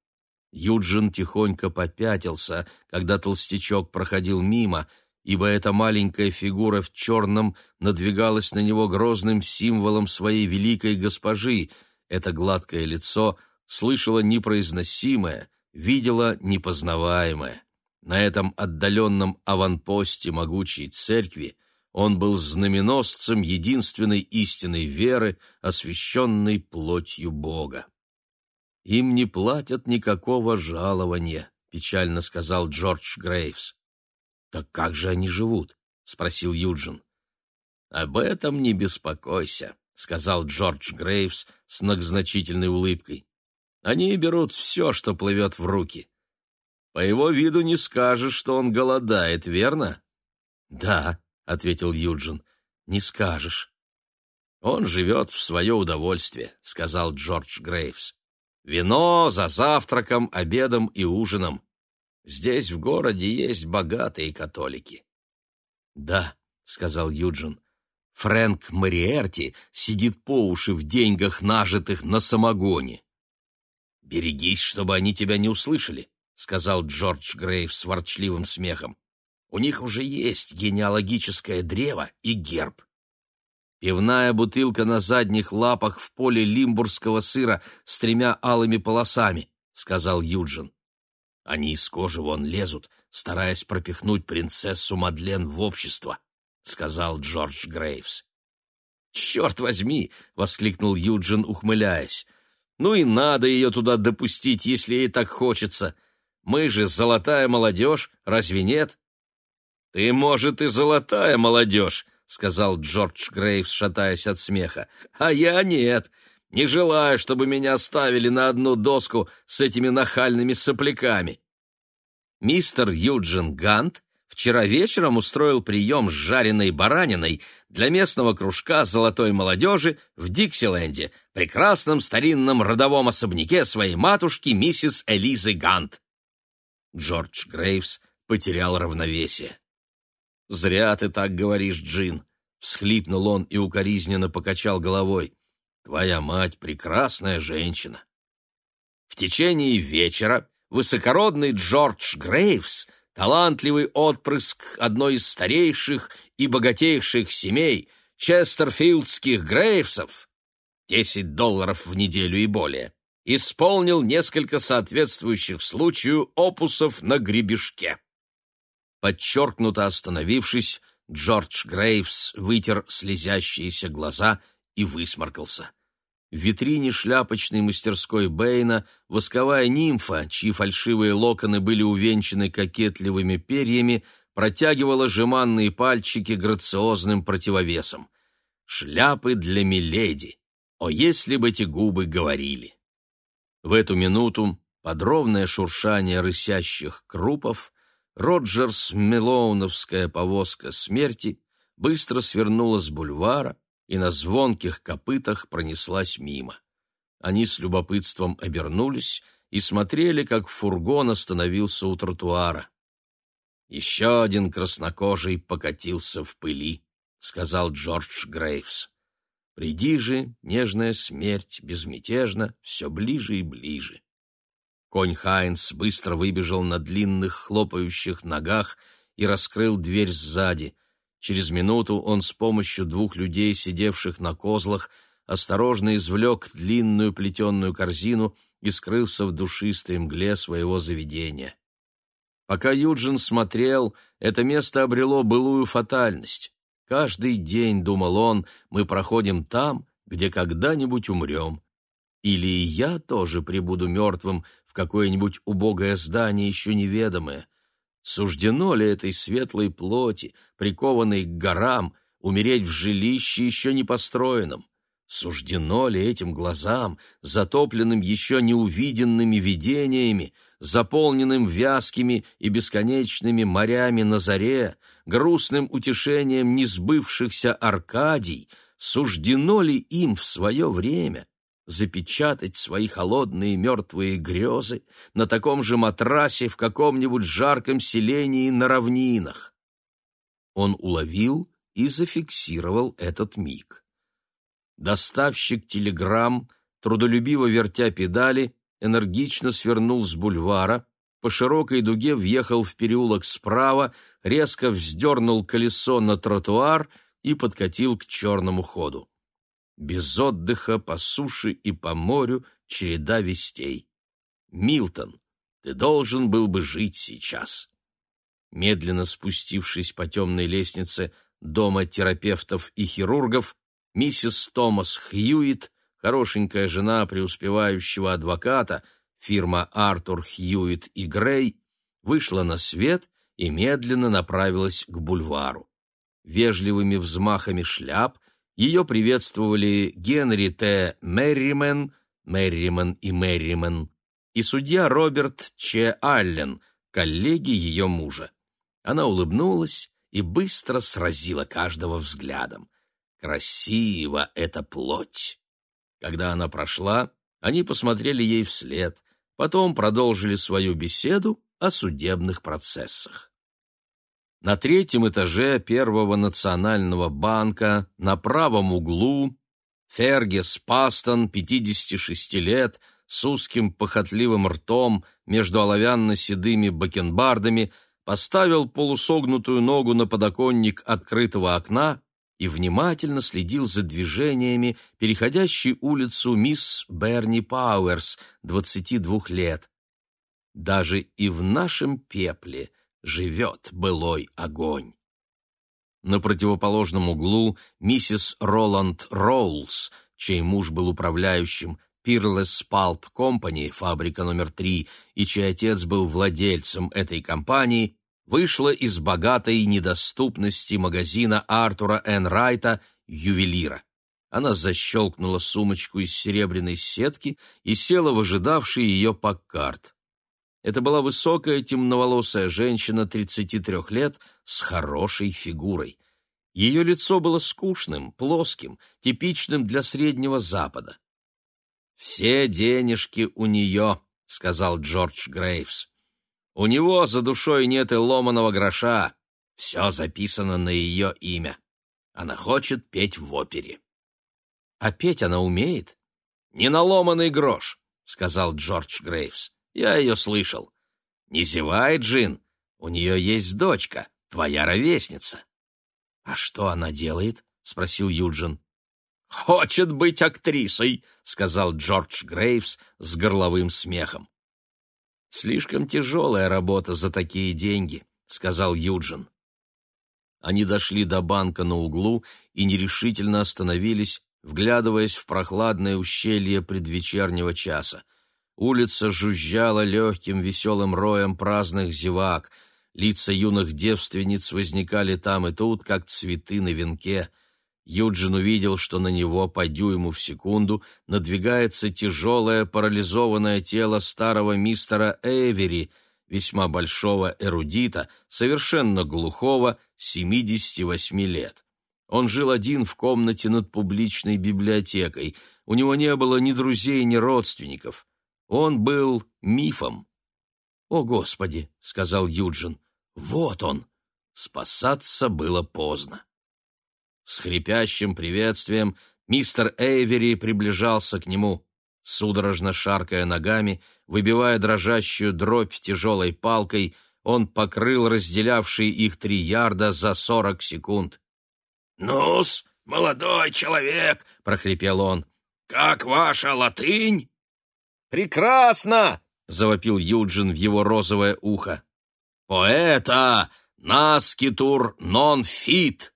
Юджин тихонько попятился, когда толстячок проходил мимо, ибо эта маленькая фигура в черном надвигалась на него грозным символом своей великой госпожи. Это гладкое лицо — слышала непроизносимое, видела непознаваемое. На этом отдаленном аванпосте могучей церкви он был знаменосцем единственной истинной веры, освященной плотью Бога. «Им не платят никакого жалования», — печально сказал Джордж Грейвс. «Так как же они живут?» — спросил Юджин. «Об этом не беспокойся», — сказал Джордж Грейвс с многозначительной улыбкой. Они берут все, что плывет в руки. По его виду не скажешь, что он голодает, верно? Да, ответил Юджин. Не скажешь. Он живет в свое удовольствие, сказал Джордж Грейвс. Вино за завтраком, обедом и ужином. Здесь в городе есть богатые католики. Да, сказал Юджин. Фрэнк Мариерти сидит по уши в деньгах, нажитых на самогоне. «Берегись, чтобы они тебя не услышали», — сказал Джордж Грейв с ворчливым смехом. «У них уже есть генеалогическое древо и герб». Пивная бутылка на задних лапах в поле лимбургского сыра с тремя алыми полосами, — сказал Юджин. Они из кожи вон лезут, стараясь пропихнуть принцессу Мадлен в общество, — сказал Джордж Грейвс. «Черт возьми!» — воскликнул Юджин, ухмыляясь. Ну и надо ее туда допустить, если ей так хочется. Мы же золотая молодежь, разве нет? Ты, может, и золотая молодежь, сказал Джордж Грейвс, шатаясь от смеха. А я нет. Не желаю, чтобы меня ставили на одну доску с этими нахальными сопляками. Мистер Юджин Гант вчера вечером устроил прием с жареной бараниной для местного кружка золотой молодежи в Диксиленде, прекрасном старинном родовом особняке своей матушки миссис Элизы Гант. Джордж Грейвс потерял равновесие. «Зря ты так говоришь, Джин», — всхлипнул он и укоризненно покачал головой. «Твоя мать — прекрасная женщина». В течение вечера высокородный Джордж Грейвс талантливый отпрыск одной из старейших и богатейших семей честерфилдских Грейвсов, 10 долларов в неделю и более, исполнил несколько соответствующих случаю опусов на гребешке. Подчеркнуто остановившись, Джордж Грейвс вытер слезящиеся глаза и высморкался. В витрине шляпочной мастерской Бэйна восковая нимфа, чьи фальшивые локоны были увенчаны кокетливыми перьями, протягивала жеманные пальчики грациозным противовесом. Шляпы для миледи. О, если бы эти губы говорили! В эту минуту под ровное шуршание рысящих крупов Роджерс Мелоуновская повозка смерти быстро свернула с бульвара, и на звонких копытах пронеслась мимо. Они с любопытством обернулись и смотрели, как фургон остановился у тротуара. «Еще один краснокожий покатился в пыли», — сказал Джордж Грейвс. «Приди же, нежная смерть, безмятежно, все ближе и ближе». Конь Хайнс быстро выбежал на длинных хлопающих ногах и раскрыл дверь сзади. Через минуту он с помощью двух людей, сидевших на козлах, осторожно извлек длинную плетеную корзину и скрылся в душистой мгле своего заведения. Пока Юджин смотрел, это место обрело былую фатальность. Каждый день, думал он, мы проходим там, где когда-нибудь умрем. Или и я тоже прибуду мертвым в какое-нибудь убогое здание еще неведомое. Суждено ли этой светлой плоти, прикованной к горам, умереть в жилище еще не построенном? Суждено ли этим глазам, затопленным еще неувиденными видениями, заполненным вязкими и бесконечными морями на заре, грустным утешением несбывшихся Аркадий, суждено ли им в свое время запечатать свои холодные мертвые грезы на таком же матрасе в каком-нибудь жарком селении на равнинах? Он уловил и зафиксировал этот миг. Доставщик телеграмм, трудолюбиво вертя педали, энергично свернул с бульвара, по широкой дуге въехал в переулок справа, резко вздернул колесо на тротуар и подкатил к черному ходу. Без отдыха по суше и по морю череда вестей. «Милтон, ты должен был бы жить сейчас». Медленно спустившись по темной лестнице дома терапевтов и хирургов, миссис Томас Хьюит, хорошенькая жена преуспевающего адвоката, фирма Артур Хьюит и Грей, вышла на свет и медленно направилась к бульвару. Вежливыми взмахами шляп ее приветствовали Генри Т. Мерримен, Мерримен и Мерримен, и судья Роберт Ч. Аллен, коллеги ее мужа. Она улыбнулась и быстро сразила каждого взглядом. Красиво эта плоть! Когда она прошла, они посмотрели ей вслед, потом продолжили свою беседу о судебных процессах. На третьем этаже Первого национального банка на правом углу Фергес Пастон, 56 лет, с узким похотливым ртом между оловянно-седыми бакенбардами, поставил полусогнутую ногу на подоконник открытого окна и внимательно следил за движениями, переходящей улицу мисс Берни Пауэрс, 22 лет. Даже и в нашем пепле живет былой огонь. На противоположном углу миссис Роланд Роулс, чей муж был управляющим Peerless Pulp Company, фабрика номер три, и чей отец был владельцем этой компании, вышла из богатой недоступности магазина Артура Н. Райта «Ювелира». Она защелкнула сумочку из серебряной сетки и села в ожидавший ее паккарт. Это была высокая темноволосая женщина 33 лет с хорошей фигурой. Ее лицо было скучным, плоским, типичным для Среднего Запада. «Все денежки у нее», — сказал Джордж Грейвс. У него за душой нет и ломаного гроша. Все записано на ее имя. Она хочет петь в опере. А петь она умеет? Не на ломаный грош, сказал Джордж Грейвс. Я ее слышал. Не зевай, Джин. У нее есть дочка, твоя ровесница. А что она делает? спросил Юджин. «Хочет быть актрисой», — сказал Джордж Грейвс с горловым смехом. «Слишком тяжелая работа за такие деньги», — сказал Юджин. Они дошли до банка на углу и нерешительно остановились, вглядываясь в прохладное ущелье предвечернего часа. Улица жужжала легким веселым роем праздных зевак. Лица юных девственниц возникали там и тут, как цветы на венке — Юджин увидел, что на него по дюйму в секунду надвигается тяжелое парализованное тело старого мистера Эвери, весьма большого эрудита, совершенно глухого, 78 лет. Он жил один в комнате над публичной библиотекой. У него не было ни друзей, ни родственников. Он был мифом. «О, Господи!» — сказал Юджин. «Вот он!» Спасаться было поздно. С хрипящим приветствием мистер Эйвери приближался к нему. Судорожно шаркая ногами, выбивая дрожащую дробь тяжелой палкой, он покрыл разделявшие их три ярда за сорок секунд. «Ну-с, молодой человек!» — прохрипел он. «Как ваша латынь?» «Прекрасно!» — завопил Юджин в его розовое ухо. «Поэта наскитур нон фит!»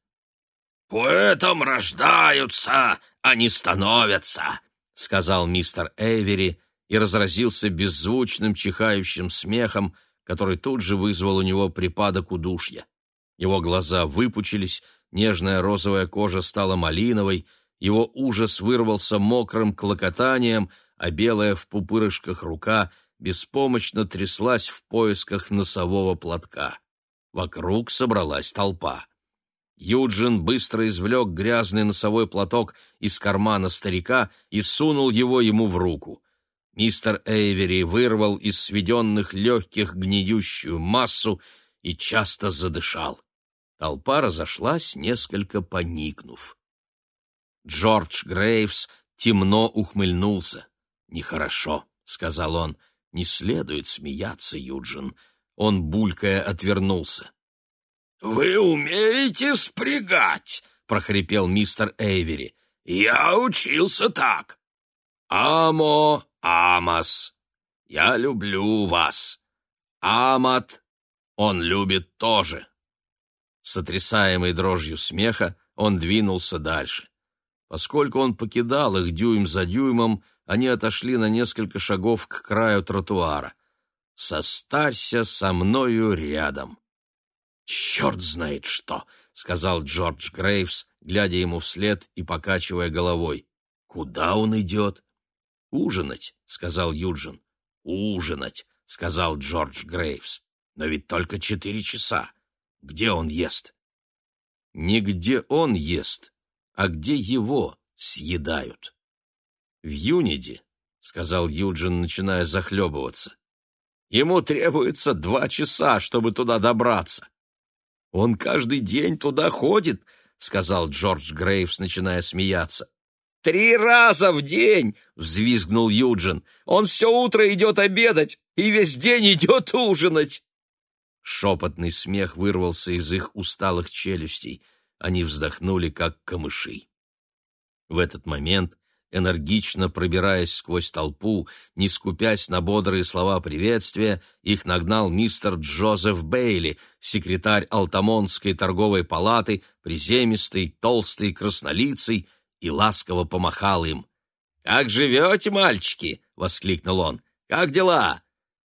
«Поэтом рождаются, а не становятся!» — сказал мистер Эйвери и разразился беззвучным чихающим смехом, который тут же вызвал у него припадок удушья. Его глаза выпучились, нежная розовая кожа стала малиновой, его ужас вырвался мокрым клокотанием, а белая в пупырышках рука беспомощно тряслась в поисках носового платка. Вокруг собралась толпа. Юджин быстро извлек грязный носовой платок из кармана старика и сунул его ему в руку. Мистер Эйвери вырвал из сведенных легких гниющую массу и часто задышал. Толпа разошлась, несколько поникнув. Джордж Грейвс темно ухмыльнулся. «Нехорошо», — сказал он, — «не следует смеяться, Юджин». Он, булькая, отвернулся. «Вы умеете спрягать?» — прохрипел мистер Эйвери. «Я учился так. Амо, Амос, я люблю вас. Амат, он любит тоже». Сотрясаемый дрожью смеха, он двинулся дальше. Поскольку он покидал их дюйм за дюймом, они отошли на несколько шагов к краю тротуара. «Состарься со мною рядом». «Черт знает что!» — сказал Джордж Грейвс, глядя ему вслед и покачивая головой. «Куда он идет?» «Ужинать», — сказал Юджин. «Ужинать», — сказал Джордж Грейвс. «Но ведь только четыре часа. Где он ест?» «Не где он ест, а где его съедают». «В Юниде», — сказал Юджин, начиная захлебываться. «Ему требуется два часа, чтобы туда добраться. «Он каждый день туда ходит», — сказал Джордж Грейвс, начиная смеяться. «Три раза в день!» — взвизгнул Юджин. «Он все утро идет обедать и весь день идет ужинать!» Шепотный смех вырвался из их усталых челюстей. Они вздохнули, как камыши. В этот момент энергично пробираясь сквозь толпу, не скупясь на бодрые слова приветствия, их нагнал мистер Джозеф Бейли, секретарь Алтамонской торговой палаты, приземистый, толстый, краснолицый, и ласково помахал им. «Как живете, мальчики?» — воскликнул он. «Как дела?»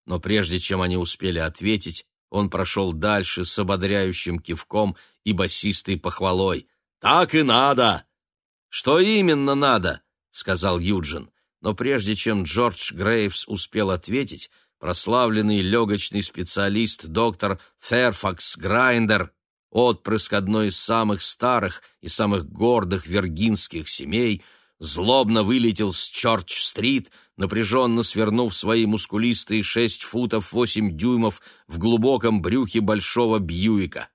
Но прежде чем они успели ответить, он прошел дальше с ободряющим кивком и басистой похвалой. «Так и надо!» «Что именно надо?» — сказал Юджин. Но прежде чем Джордж Грейвс успел ответить, прославленный легочный специалист доктор Ферфакс Грайндер, отпрыск одной из самых старых и самых гордых виргинских семей, злобно вылетел с Чорч-стрит, напряженно свернув свои мускулистые шесть футов восемь дюймов в глубоком брюхе большого Бьюика.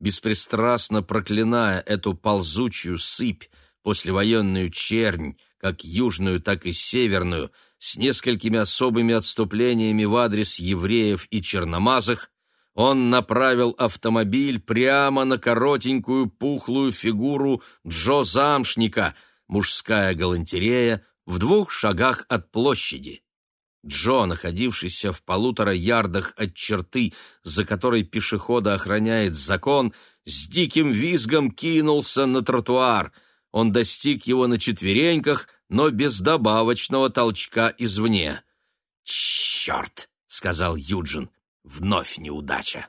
Беспристрастно проклиная эту ползучую сыпь, послевоенную чернь, как южную, так и северную, с несколькими особыми отступлениями в адрес евреев и черномазых, он направил автомобиль прямо на коротенькую пухлую фигуру Джо Замшника, мужская галантерея, в двух шагах от площади. Джо, находившийся в полутора ярдах от черты, за которой пешехода охраняет закон, с диким визгом кинулся на тротуар — он достиг его на четвереньках, но без добавочного толчка извне. «Черт!» — сказал Юджин. «Вновь неудача!»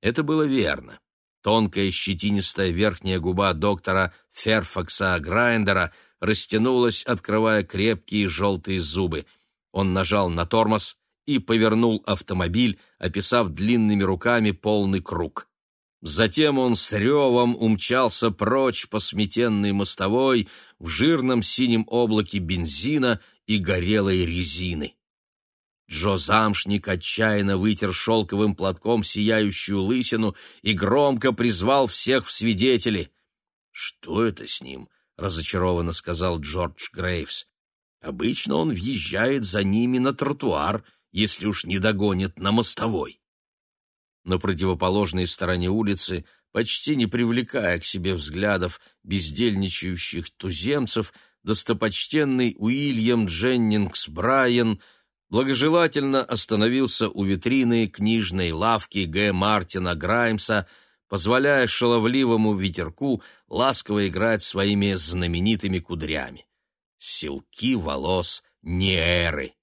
Это было верно. Тонкая щетинистая верхняя губа доктора Ферфакса Грайндера растянулась, открывая крепкие желтые зубы. Он нажал на тормоз и повернул автомобиль, описав длинными руками полный круг. Затем он с ревом умчался прочь по сметенной мостовой в жирном синем облаке бензина и горелой резины. Джо Замшник отчаянно вытер шелковым платком сияющую лысину и громко призвал всех в свидетели. «Что это с ним?» — разочарованно сказал Джордж Грейвс. Обычно он въезжает за ними на тротуар, если уж не догонит на мостовой. На противоположной стороне улицы, почти не привлекая к себе взглядов бездельничающих туземцев, достопочтенный Уильям Дженнингс Брайан благожелательно остановился у витрины книжной лавки Г. Мартина Граймса, позволяя шаловливому ветерку ласково играть своими знаменитыми кудрями. Силки волос Неэры.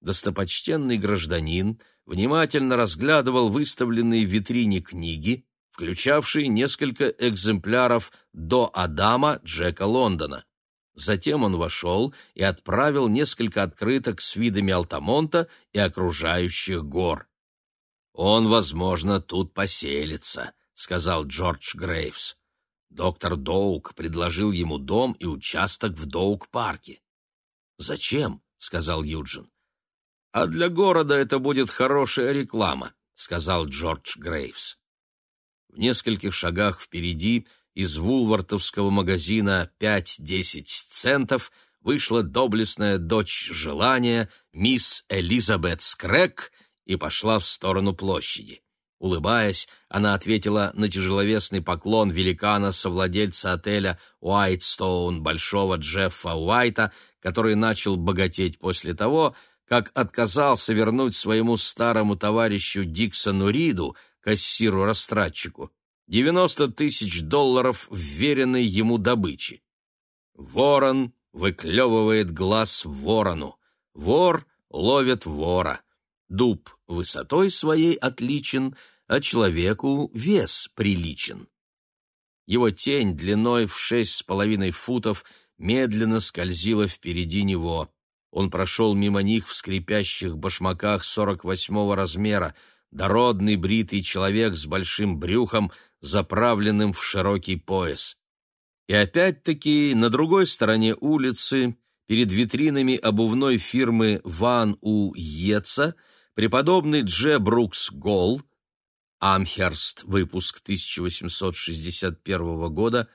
Достопочтенный гражданин внимательно разглядывал выставленные в витрине книги, включавшие несколько экземпляров «До Адама» Джека Лондона. Затем он вошел и отправил несколько открыток с видами Алтамонта и окружающих гор. «Он, возможно, тут поселится», сказал Джордж Грейвс. Доктор Доук предложил ему дом и участок в Доук-парке. «Зачем?» — сказал Юджин. «А для города это будет хорошая реклама», — сказал Джордж Грейвс. В нескольких шагах впереди из вулвартовского магазина «Пять-десять центов» вышла доблестная дочь желания, мисс Элизабет Скрэк, и пошла в сторону площади. Улыбаясь, она ответила на тяжеловесный поклон великана-совладельца отеля «Уайтстоун» большого Джеффа Уайта, который начал богатеть после того, как отказался вернуть своему старому товарищу Диксону Риду, кассиру-растратчику, 90 тысяч долларов вверенной ему добычи. Ворон выклевывает глаз ворону, вор ловит вора. Дуб высотой своей отличен, а человеку вес приличен. Его тень длиной в шесть с половиной футов медленно скользила впереди него. Он прошел мимо них в скрипящих башмаках сорок восьмого размера, дородный бритый человек с большим брюхом, заправленным в широкий пояс. И опять-таки на другой стороне улицы, перед витринами обувной фирмы «Ван У Йеца», Преподобный Дже Брукс Голл, Амхерст, выпуск 1861 года,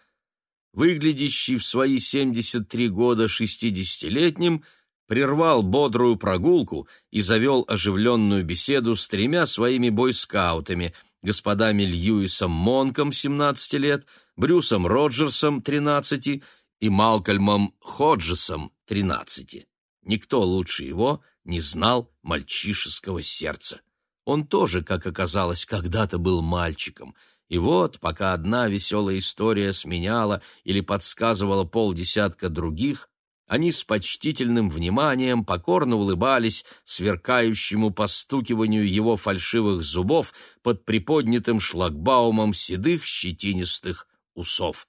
выглядящий в свои 73 года шестидесятилетним, прервал бодрую прогулку и завел оживленную беседу с тремя своими бойскаутами, господами Льюисом Монком, 17 лет, Брюсом Роджерсом, 13, и Малкольмом Ходжесом, 13. Никто лучше его не знал мальчишеского сердца. Он тоже, как оказалось, когда-то был мальчиком. И вот, пока одна веселая история сменяла или подсказывала полдесятка других, они с почтительным вниманием покорно улыбались сверкающему постукиванию его фальшивых зубов под приподнятым шлагбаумом седых щетинистых усов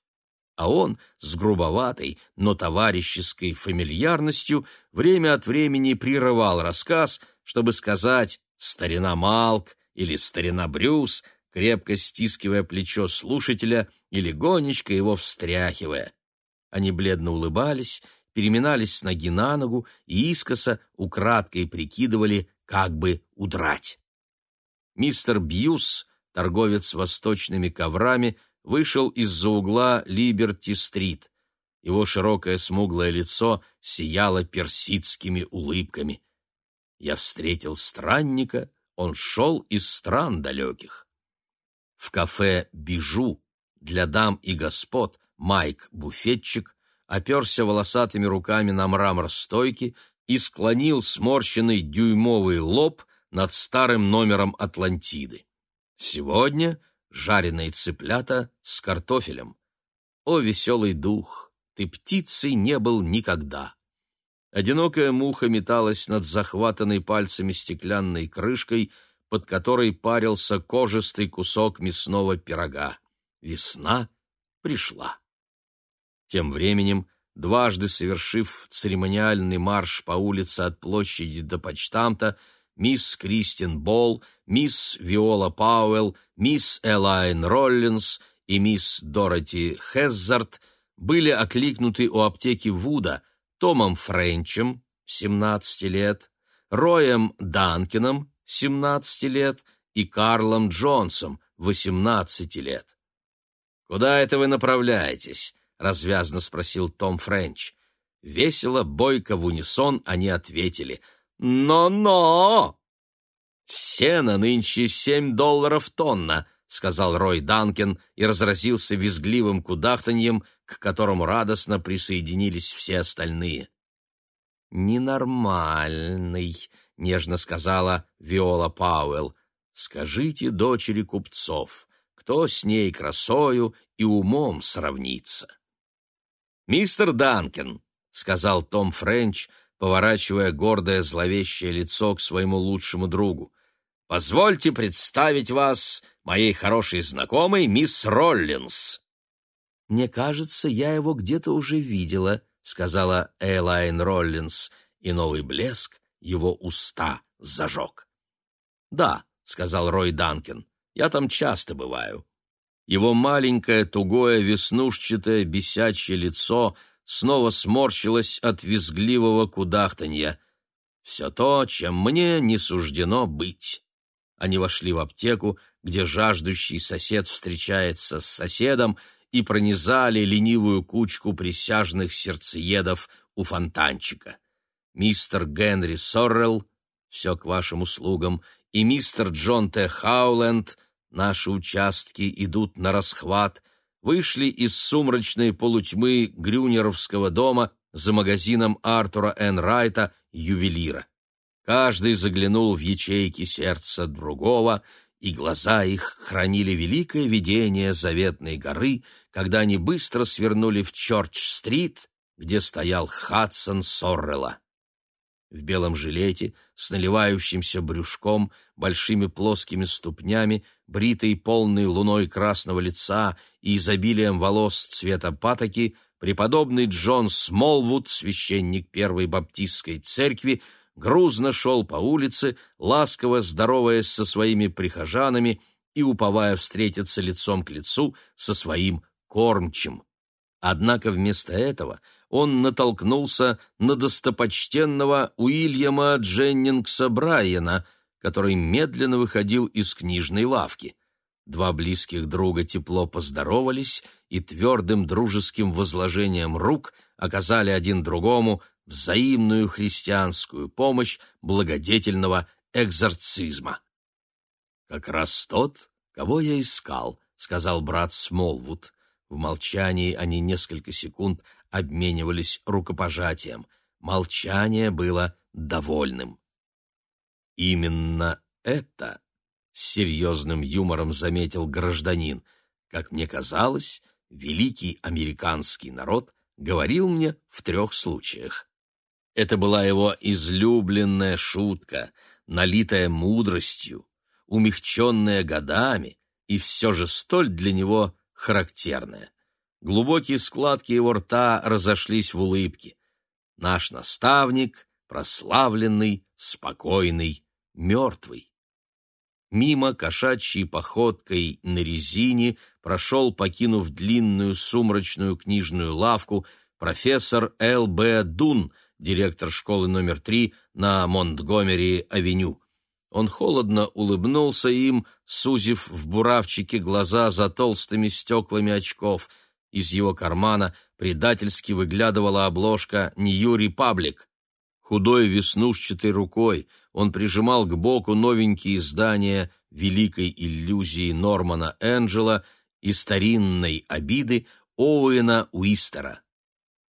а он с грубоватой, но товарищеской фамильярностью время от времени прерывал рассказ, чтобы сказать «старина Малк» или «старина Брюс», крепко стискивая плечо слушателя или гонечко его встряхивая. Они бледно улыбались, переминались с ноги на ногу и искоса украдкой прикидывали, как бы удрать. Мистер Бьюс, торговец восточными коврами, вышел из-за угла Либерти-стрит. Его широкое смуглое лицо сияло персидскими улыбками. Я встретил странника, он шел из стран далеких. В кафе «Бижу» для дам и господ Майк-буфетчик оперся волосатыми руками на мрамор стойки и склонил сморщенный дюймовый лоб над старым номером Атлантиды. Сегодня жареные цыплята с картофелем. О, веселый дух, ты птицей не был никогда. Одинокая муха металась над захватанной пальцами стеклянной крышкой, под которой парился кожистый кусок мясного пирога. Весна пришла. Тем временем, дважды совершив церемониальный марш по улице от площади до почтамта, мисс Кристин Болл, мисс Виола Пауэлл, мисс Элайн Роллинс и мисс Дороти Хеззард были окликнуты у аптеки Вуда Томом Френчем, 17 лет, Роем Данкином, 17 лет, и Карлом Джонсом, 18 лет. «Куда это вы направляетесь?» — развязно спросил Том Френч. Весело, бойко в унисон они ответили «Но-но!» «Сено нынче семь долларов тонна», — сказал Рой Данкен и разразился визгливым кудахтаньем, к которому радостно присоединились все остальные. «Ненормальный», — нежно сказала Виола Пауэлл. «Скажите дочери купцов, кто с ней красою и умом сравнится?» «Мистер Данкен», — сказал Том Френч, поворачивая гордое зловещее лицо к своему лучшему другу, — «позвольте представить вас моей хорошей знакомой мисс Роллинс». «Мне кажется, я его где-то уже видела», — сказала Эйлайн Роллинс, и новый блеск его уста зажег. «Да», — сказал Рой Данкен, — «я там часто бываю». Его маленькое, тугое, веснушчатое, бесячее лицо снова сморщилось от визгливого кудахтанья. «Все то, чем мне не суждено быть». Они вошли в аптеку, где жаждущий сосед встречается с соседом, и пронизали ленивую кучку присяжных сердцеедов у фонтанчика. Мистер Генри Соррелл, все к вашим услугам, и мистер Джон Т. Хауленд Наши участки идут на расхват, вышли из сумрачной полутьмы Грюнеровского дома за магазином Артура Н. Райта «Ювелира». Каждый заглянул в ячейки сердца другого, и глаза их хранили великое видение заветной горы, когда они быстро свернули в Чорч-стрит, где стоял Хадсон Соррелла в белом жилете, с наливающимся брюшком, большими плоскими ступнями, бритой полной луной красного лица и изобилием волос цвета патоки, преподобный Джон Смолвуд, священник Первой Баптистской церкви, грузно шел по улице, ласково здороваясь со своими прихожанами и уповая встретиться лицом к лицу со своим кормчим. Однако вместо этого он натолкнулся на достопочтенного Уильяма Дженнингса Брайена, который медленно выходил из книжной лавки. Два близких друга тепло поздоровались и твердым дружеским возложением рук оказали один другому взаимную христианскую помощь благодетельного экзорцизма. «Как раз тот, кого я искал», — сказал брат Смолвуд. В молчании они несколько секунд обменивались рукопожатием. Молчание было довольным. «Именно это», — с серьезным юмором заметил гражданин, «как мне казалось, великий американский народ говорил мне в трех случаях. Это была его излюбленная шутка, налитая мудростью, умягченная годами и все же столь для него характерная. Глубокие складки его рта разошлись в улыбке. Наш наставник, прославленный, спокойный, мертвый. Мимо кошачьей походкой на резине прошел, покинув длинную сумрачную книжную лавку, профессор Л. Б. Дун, директор школы номер три на Монтгомери-авеню. Он холодно улыбнулся им, сузив в буравчике глаза за толстыми стеклами очков — из его кармана предательски выглядывала обложка «Нью Репаблик». Худой веснушчатой рукой он прижимал к боку новенькие издания «Великой иллюзии» Нормана Энджела и старинной обиды Оуэна Уистера.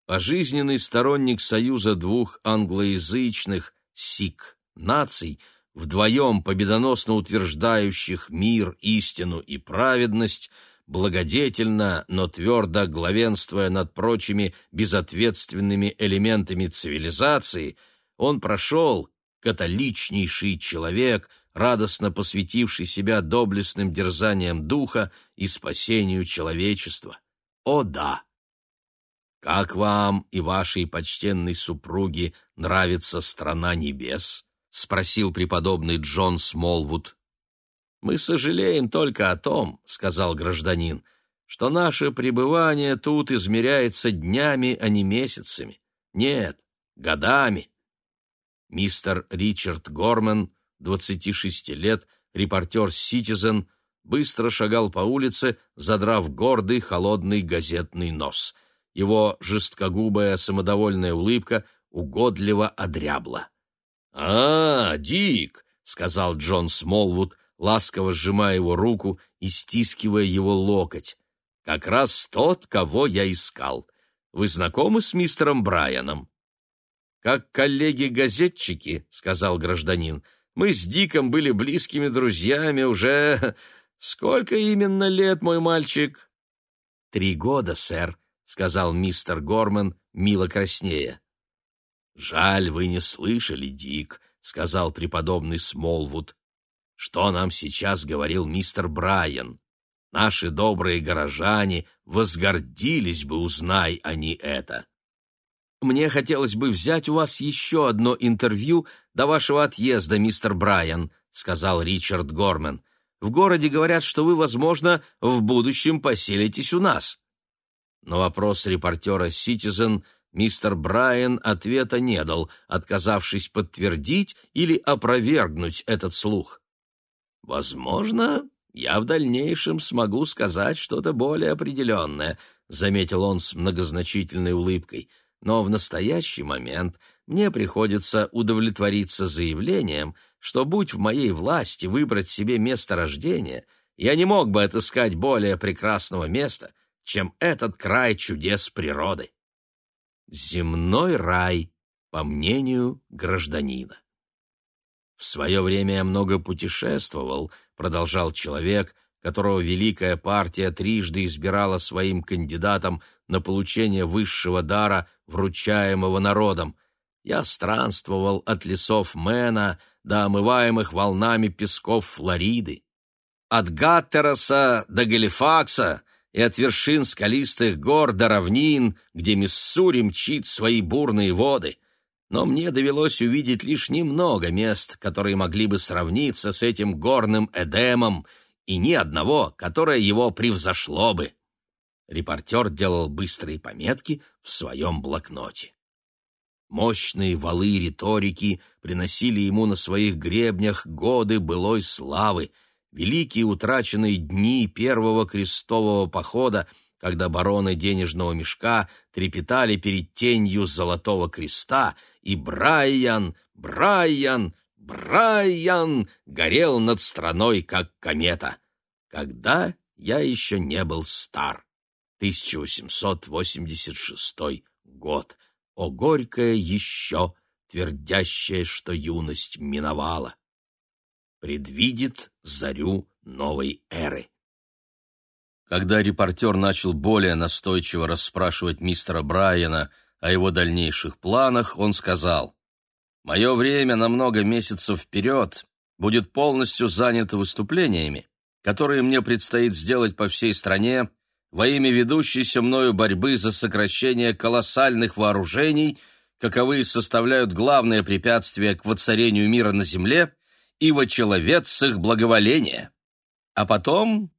Пожизненный сторонник союза двух англоязычных сик наций, вдвоем победоносно утверждающих мир, истину и праведность – благодетельно, но твердо главенствуя над прочими безответственными элементами цивилизации, он прошел, католичнейший человек, радостно посвятивший себя доблестным дерзаниям духа и спасению человечества. О да! Как вам и вашей почтенной супруге нравится страна небес? спросил преподобный Джон Смолвуд. «Мы сожалеем только о том, — сказал гражданин, — что наше пребывание тут измеряется днями, а не месяцами. Нет, годами». Мистер Ричард Горман, 26 лет, репортер «Ситизен», быстро шагал по улице, задрав гордый холодный газетный нос. Его жесткогубая самодовольная улыбка угодливо одрябла. «А, Дик!» — сказал Джон Смолвуд, ласково сжимая его руку и стискивая его локоть. «Как раз тот, кого я искал. Вы знакомы с мистером Брайаном?» «Как коллеги-газетчики», — сказал гражданин. «Мы с Диком были близкими друзьями уже... Сколько именно лет, мой мальчик?» «Три года, сэр», — сказал мистер Горман, мило краснея. «Жаль, вы не слышали, Дик», — сказал преподобный Смолвуд. «Что нам сейчас говорил мистер Брайан? Наши добрые горожане возгордились бы, узнай они это». «Мне хотелось бы взять у вас еще одно интервью до вашего отъезда, мистер Брайан», — сказал Ричард Горман. «В городе говорят, что вы, возможно, в будущем поселитесь у нас». На вопрос репортера «Ситизен» мистер Брайан ответа не дал, отказавшись подтвердить или опровергнуть этот слух. «Возможно, я в дальнейшем смогу сказать что-то более определенное», заметил он с многозначительной улыбкой. «Но в настоящий момент мне приходится удовлетвориться заявлением, что, будь в моей власти выбрать себе место рождения, я не мог бы отыскать более прекрасного места, чем этот край чудес природы земной рай, по мнению гражданина. В свое время я много путешествовал, продолжал человек, которого Великая партия трижды избирала своим кандидатом на получение высшего дара, вручаемого народом. Я странствовал от лесов Мэна до омываемых волнами песков Флориды. От Гаттероса до Галифакса и от вершин скалистых гор до равнин, где Миссури мчит свои бурные воды. Но мне довелось увидеть лишь немного мест, которые могли бы сравниться с этим горным Эдемом, и ни одного, которое его превзошло бы. Репортер делал быстрые пометки в своем блокноте. Мощные валы риторики приносили ему на своих гребнях годы былой славы — великие утраченные дни первого крестового похода, когда бароны денежного мешка трепетали перед тенью золотого креста, и Брайан, Брайан, Брайан горел над страной, как комета. Когда я еще не был стар. 1886 год. О, горькое еще, твердящее, что юность миновала предвидит зарю новой эры. Когда репортер начал более настойчиво расспрашивать мистера Брайана о его дальнейших планах, он сказал, «Мое время на много месяцев вперед будет полностью занято выступлениями, которые мне предстоит сделать по всей стране во имя ведущейся мною борьбы за сокращение колоссальных вооружений, каковые составляют главное препятствие к воцарению мира на земле – и во человецах благоволения. А потом,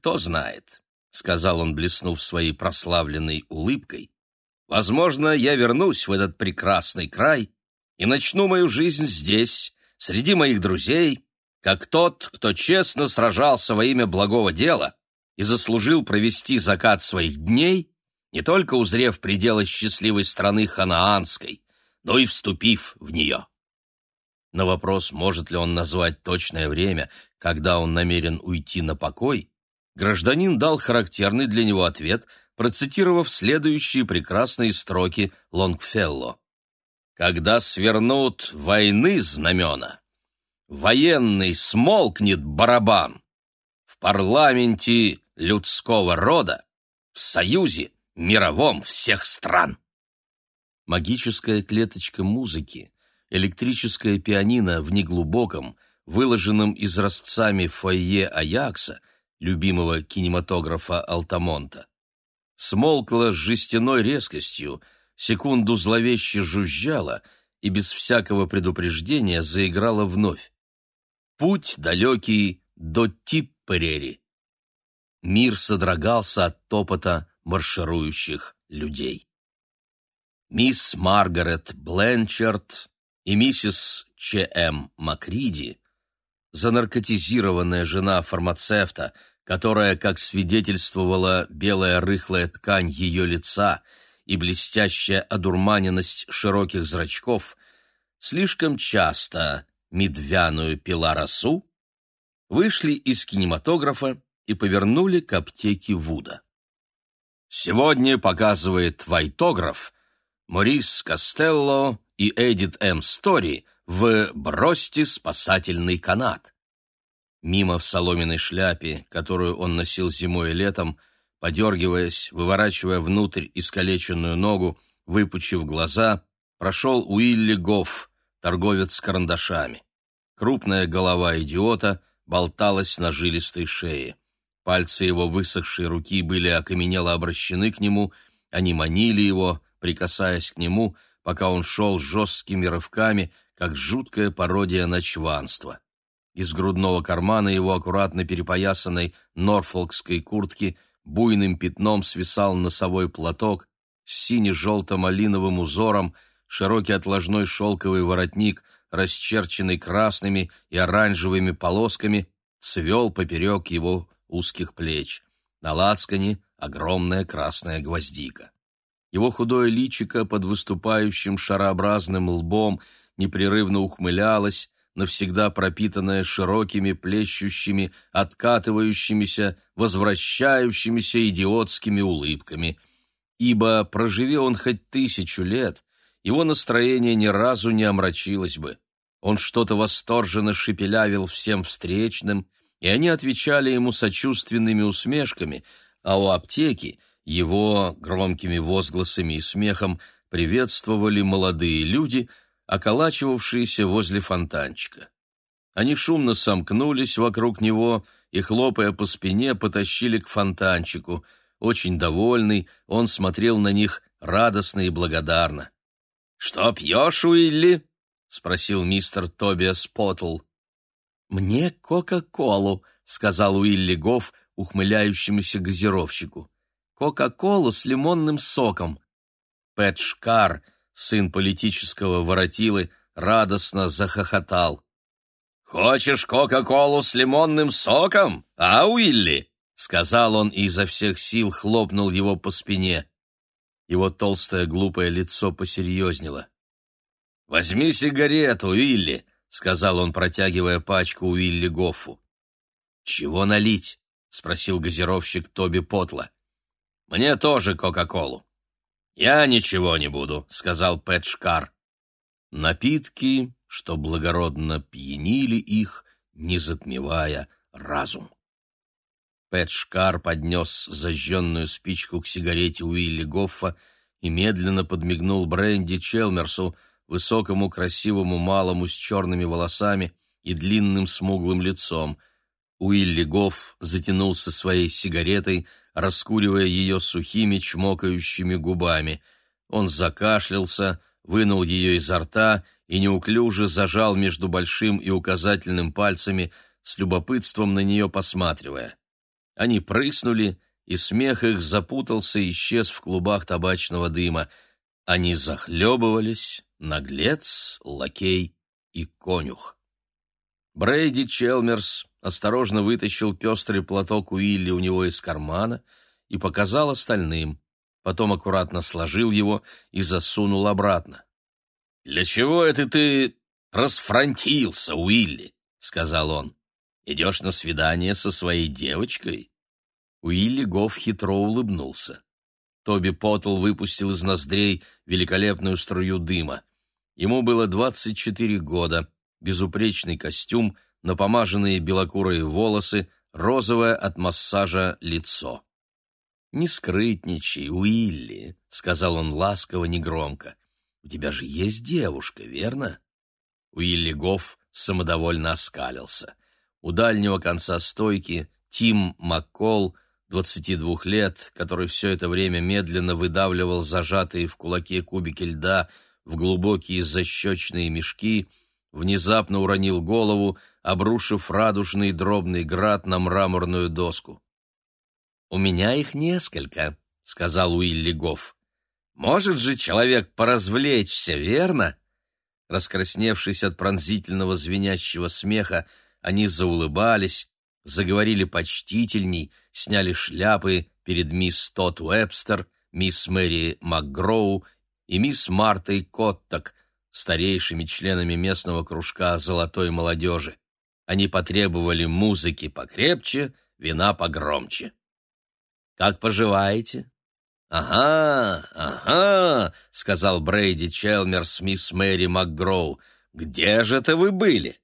кто знает, — сказал он, блеснув своей прославленной улыбкой, — возможно, я вернусь в этот прекрасный край и начну мою жизнь здесь, среди моих друзей, как тот, кто честно сражался во имя благого дела и заслужил провести закат своих дней, не только узрев пределы счастливой страны ханаанской, но и вступив в нее. На вопрос, может ли он назвать точное время, когда он намерен уйти на покой, гражданин дал характерный для него ответ, процитировав следующие прекрасные строки Лонгфелло. «Когда свернут войны знамена, военный смолкнет барабан, в парламенте людского рода, в союзе мировом всех стран». Магическая клеточка музыки — электрическое пианино в неглубоком, выложенном изразцами фойе Аякса, любимого кинематографа Алтамонта. Смолкло с жестяной резкостью, секунду зловеще жужжало и без всякого предупреждения заиграло вновь. Путь далекий до Типперери. Мир содрогался от топота марширующих людей. Мисс Маргарет Бленчард и миссис Ч.М. Макриди, занаркотизированная жена фармацевта, которая, как свидетельствовала белая рыхлая ткань ее лица и блестящая одурманенность широких зрачков, слишком часто медвяную пила росу, вышли из кинематографа и повернули к аптеке Вуда. Сегодня показывает Вайтограф Морис Костелло и Эдит М. Стори в «Бросьте спасательный канат». Мимо в соломенной шляпе, которую он носил зимой и летом, подергиваясь, выворачивая внутрь искалеченную ногу, выпучив глаза, прошел Уилли Гофф, торговец с карандашами. Крупная голова идиота болталась на жилистой шее. Пальцы его высохшей руки были окаменело обращены к нему, они манили его, прикасаясь к нему, пока он шел жесткими рывками, как жуткая пародия на чванство. Из грудного кармана его аккуратно перепоясанной норфолкской куртки буйным пятном свисал носовой платок с сине-желто-малиновым узором, широкий отложной шелковый воротник, расчерченный красными и оранжевыми полосками, цвел поперек его узких плеч. На лацкане огромная красная гвоздика. Его худое личико под выступающим шарообразным лбом непрерывно ухмылялось, навсегда пропитанное широкими, плещущими, откатывающимися, возвращающимися идиотскими улыбками. Ибо, проживи он хоть тысячу лет, его настроение ни разу не омрачилось бы. Он что-то восторженно шепелявил всем встречным, и они отвечали ему сочувственными усмешками, а у аптеки его громкими возгласами и смехом приветствовали молодые люди, околачивавшиеся возле фонтанчика. Они шумно сомкнулись вокруг него и, хлопая по спине, потащили к фонтанчику. Очень довольный, он смотрел на них радостно и благодарно. «Что пьешь, Уилли?» — спросил мистер Тобиас Поттл. «Мне Кока-Колу», — сказал Уилли Гофф ухмыляющемуся газировщику. «Кока-Колу с лимонным соком». Пэт Шкар, сын политического воротилы, радостно захохотал. «Хочешь Кока-Колу с лимонным соком, а, Уилли?» — сказал он и изо всех сил хлопнул его по спине. Его толстое глупое лицо посерьезнело. «Возьми сигарету, Уилли», — сказал он, протягивая пачку Уилли Гоффу. «Чего налить?» — спросил газировщик Тоби Потла. «Мне тоже Кока-Колу». «Я ничего не буду», — сказал Пэт Шкар. Напитки, что благородно пьянили их, не затмевая разум. Пэт Шкар поднес зажженную спичку к сигарете Уилли Гоффа и медленно подмигнул Бренди Челмерсу, высокому красивому малому с черными волосами и длинным смуглым лицом. Уилли Гофф затянулся своей сигаретой, раскуривая ее сухими чмокающими губами. Он закашлялся, вынул ее изо рта и неуклюже зажал между большим и указательным пальцами, с любопытством на нее посматривая. Они прыснули, и смех их запутался и исчез в клубах табачного дыма. Они захлебывались, наглец, лакей и конюх. Брейди Челмерс осторожно вытащил пестрый платок Уилли у него из кармана и показал остальным, потом аккуратно сложил его и засунул обратно. «Для чего это ты расфронтился, Уилли?» — сказал он. «Идешь на свидание со своей девочкой?» Уилли Гофф хитро улыбнулся. Тоби Поттл выпустил из ноздрей великолепную струю дыма. Ему было 24 года, безупречный костюм, напомаженные белокурые волосы, розовое от массажа лицо. «Не скрытничай, Уилли», — сказал он ласково, негромко. «У тебя же есть девушка, верно?» Уилли Гофф самодовольно оскалился. У дальнего конца стойки Тим Маккол, 22 лет, который все это время медленно выдавливал зажатые в кулаке кубики льда, в глубокие защечные мешки, внезапно уронил голову, обрушив радужный дробный град на мраморную доску. «У меня их несколько», — сказал Уилли Гофф. «Может же человек поразвлечься, верно?» Раскрасневшись от пронзительного звенящего смеха, они заулыбались, заговорили почтительней, сняли шляпы перед мисс Тот Уэбстер, мисс Мэри МакГроу и мисс Мартой Коттак, старейшими членами местного кружка золотой молодежи. Они потребовали музыки покрепче, вина погромче. «Как поживаете?» «Ага, ага», — сказал Брейди Челмерс мисс Мэри МакГроу. «Где же это вы были?»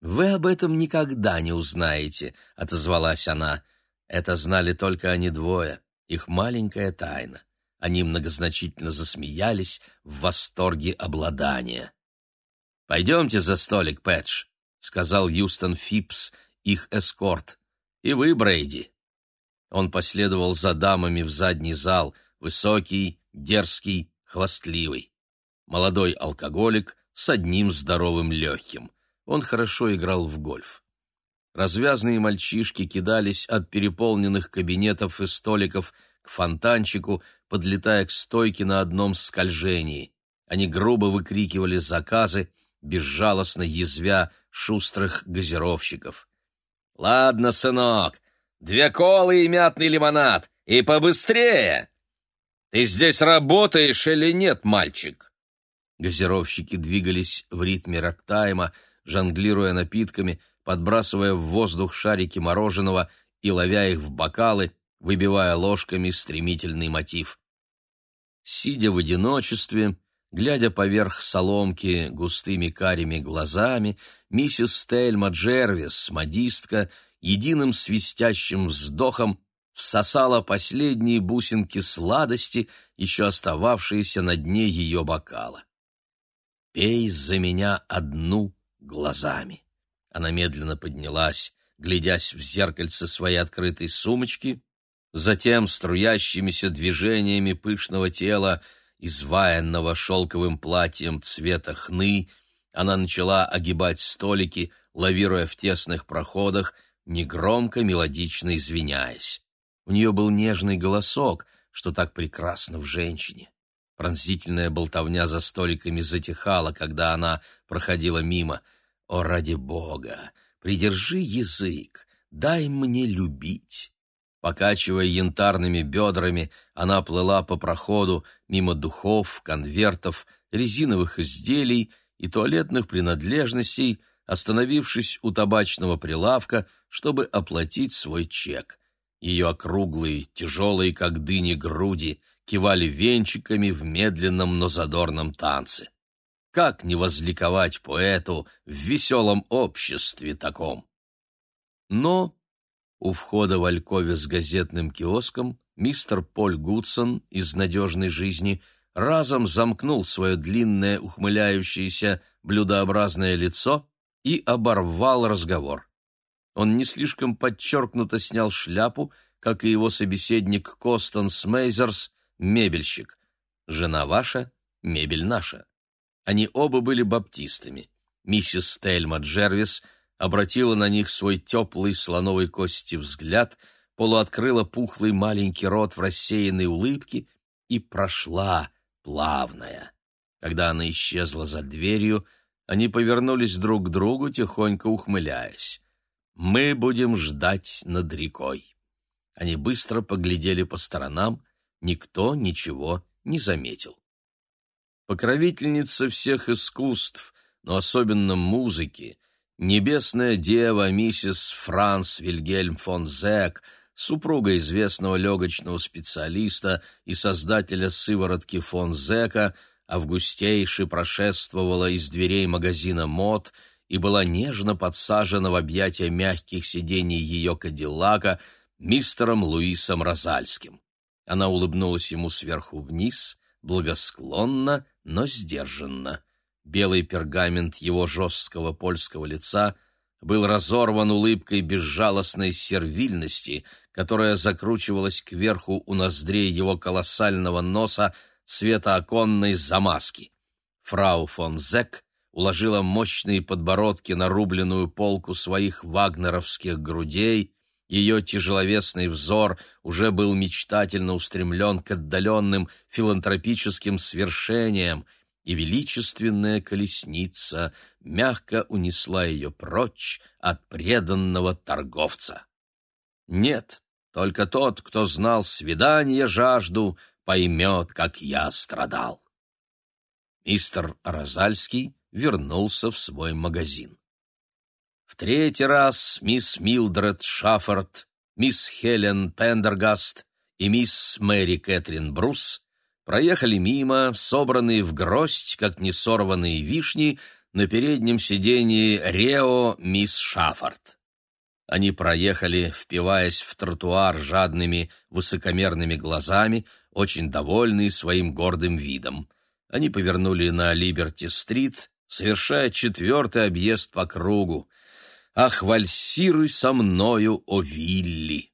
«Вы об этом никогда не узнаете», — отозвалась она. Это знали только они двое, их маленькая тайна. Они многозначительно засмеялись в восторге обладания. «Пойдемте за столик, Пэтч», — сказал Юстон Фипс, их эскорт. «И вы, Брейди». Он последовал за дамами в задний зал, высокий, дерзкий, хвастливый. Молодой алкоголик с одним здоровым легким. Он хорошо играл в гольф. Развязные мальчишки кидались от переполненных кабинетов и столиков к фонтанчику, подлетая к стойке на одном скольжении. Они грубо выкрикивали заказы, безжалостно язвя шустрых газировщиков. «Ладно, сынок, две колы и мятный лимонад, и побыстрее!» «Ты здесь работаешь или нет, мальчик?» Газировщики двигались в ритме рактайма, жонглируя напитками, подбрасывая в воздух шарики мороженого и ловя их в бокалы, выбивая ложками стремительный мотив. Сидя в одиночестве, глядя поверх соломки густыми карими глазами, миссис Стельма Джервис, модистка, единым свистящим вздохом всосала последние бусинки сладости, еще остававшиеся на дне ее бокала. «Пей за меня одну глазами». Она медленно поднялась, глядясь в зеркальце своей открытой сумочки, затем струящимися движениями пышного тела, изваянного шелковым платьем цвета хны, она начала огибать столики, лавируя в тесных проходах, негромко, мелодично извиняясь. У нее был нежный голосок, что так прекрасно в женщине. Пронзительная болтовня за столиками затихала, когда она проходила мимо. «О, ради Бога! Придержи язык! Дай мне любить!» Покачивая янтарными бедрами, она плыла по проходу мимо духов, конвертов, резиновых изделий и туалетных принадлежностей, остановившись у табачного прилавка, чтобы оплатить свой чек. Ее округлые, тяжелые, как дыни, груди кивали венчиками в медленном, но задорном танце. Как не возликовать поэту в веселом обществе таком? Но у входа в Алькове с газетным киоском мистер Поль Гудсон из «Надежной жизни» разом замкнул свое длинное, ухмыляющееся, блюдообразное лицо и оборвал разговор. Он не слишком подчеркнуто снял шляпу, как и его собеседник Костон Смейзерс, мебельщик. «Жена ваша, мебель наша». Они оба были баптистами. Миссис Тельма Джервис — обратила на них свой теплый слоновой кости взгляд, полуоткрыла пухлый маленький рот в рассеянной улыбке и прошла, плавная. Когда она исчезла за дверью, они повернулись друг к другу, тихонько ухмыляясь. «Мы будем ждать над рекой». Они быстро поглядели по сторонам, никто ничего не заметил. Покровительница всех искусств, но особенно музыки, Небесная дева миссис Франс Вильгельм фон Зек, супруга известного легочного специалиста и создателя сыворотки фон Зека, августейше прошествовала из дверей магазина мод и была нежно подсажена в объятия мягких сидений ее кадиллака мистером Луисом Розальским. Она улыбнулась ему сверху вниз, благосклонно, но сдержанно. Белый пергамент его жесткого польского лица был разорван улыбкой безжалостной сервильности, которая закручивалась кверху у ноздрей его колоссального носа цвета оконной замазки. Фрау фон Зек уложила мощные подбородки на рубленную полку своих вагнеровских грудей, ее тяжеловесный взор уже был мечтательно устремлен к отдаленным филантропическим свершениям, и величественная колесница мягко унесла ее прочь от преданного торговца. Нет, только тот, кто знал свидания жажду, поймет, как я страдал. Мистер Розальский вернулся в свой магазин. В третий раз мисс Милдред Шаффорд, мисс Хелен Пендергаст и мисс Мэри Кэтрин Брус проехали мимо, собранные в гроздь, как несорванные вишни, на переднем сидении Рео мисс Шаффорд. Они проехали, впиваясь в тротуар жадными, высокомерными глазами, очень довольные своим гордым видом. Они повернули на Либерти-стрит, совершая четвертый объезд по кругу. «Ах, вальсируй со мною, о Вилли!»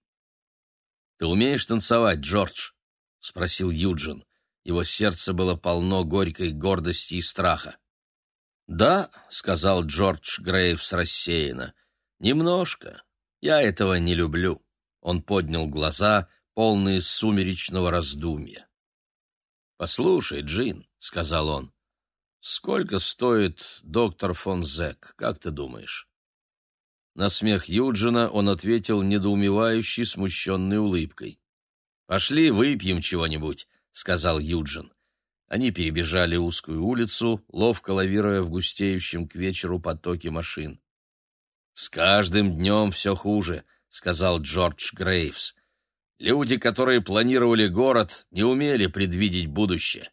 «Ты умеешь танцевать, Джордж?» — спросил Юджин. Его сердце было полно горькой гордости и страха. «Да», — сказал Джордж Грейвс рассеянно, — «немножко. Я этого не люблю». Он поднял глаза, полные сумеречного раздумья. «Послушай, Джин», — сказал он, — «сколько стоит доктор фон Зек, как ты думаешь?» На смех Юджина он ответил недоумевающей, смущенной улыбкой. «Пошли выпьем чего-нибудь», — сказал Юджин. Они перебежали узкую улицу, ловко лавируя в густеющем к вечеру потоке машин. «С каждым днем все хуже», — сказал Джордж Грейвс. Люди, которые планировали город, не умели предвидеть будущее.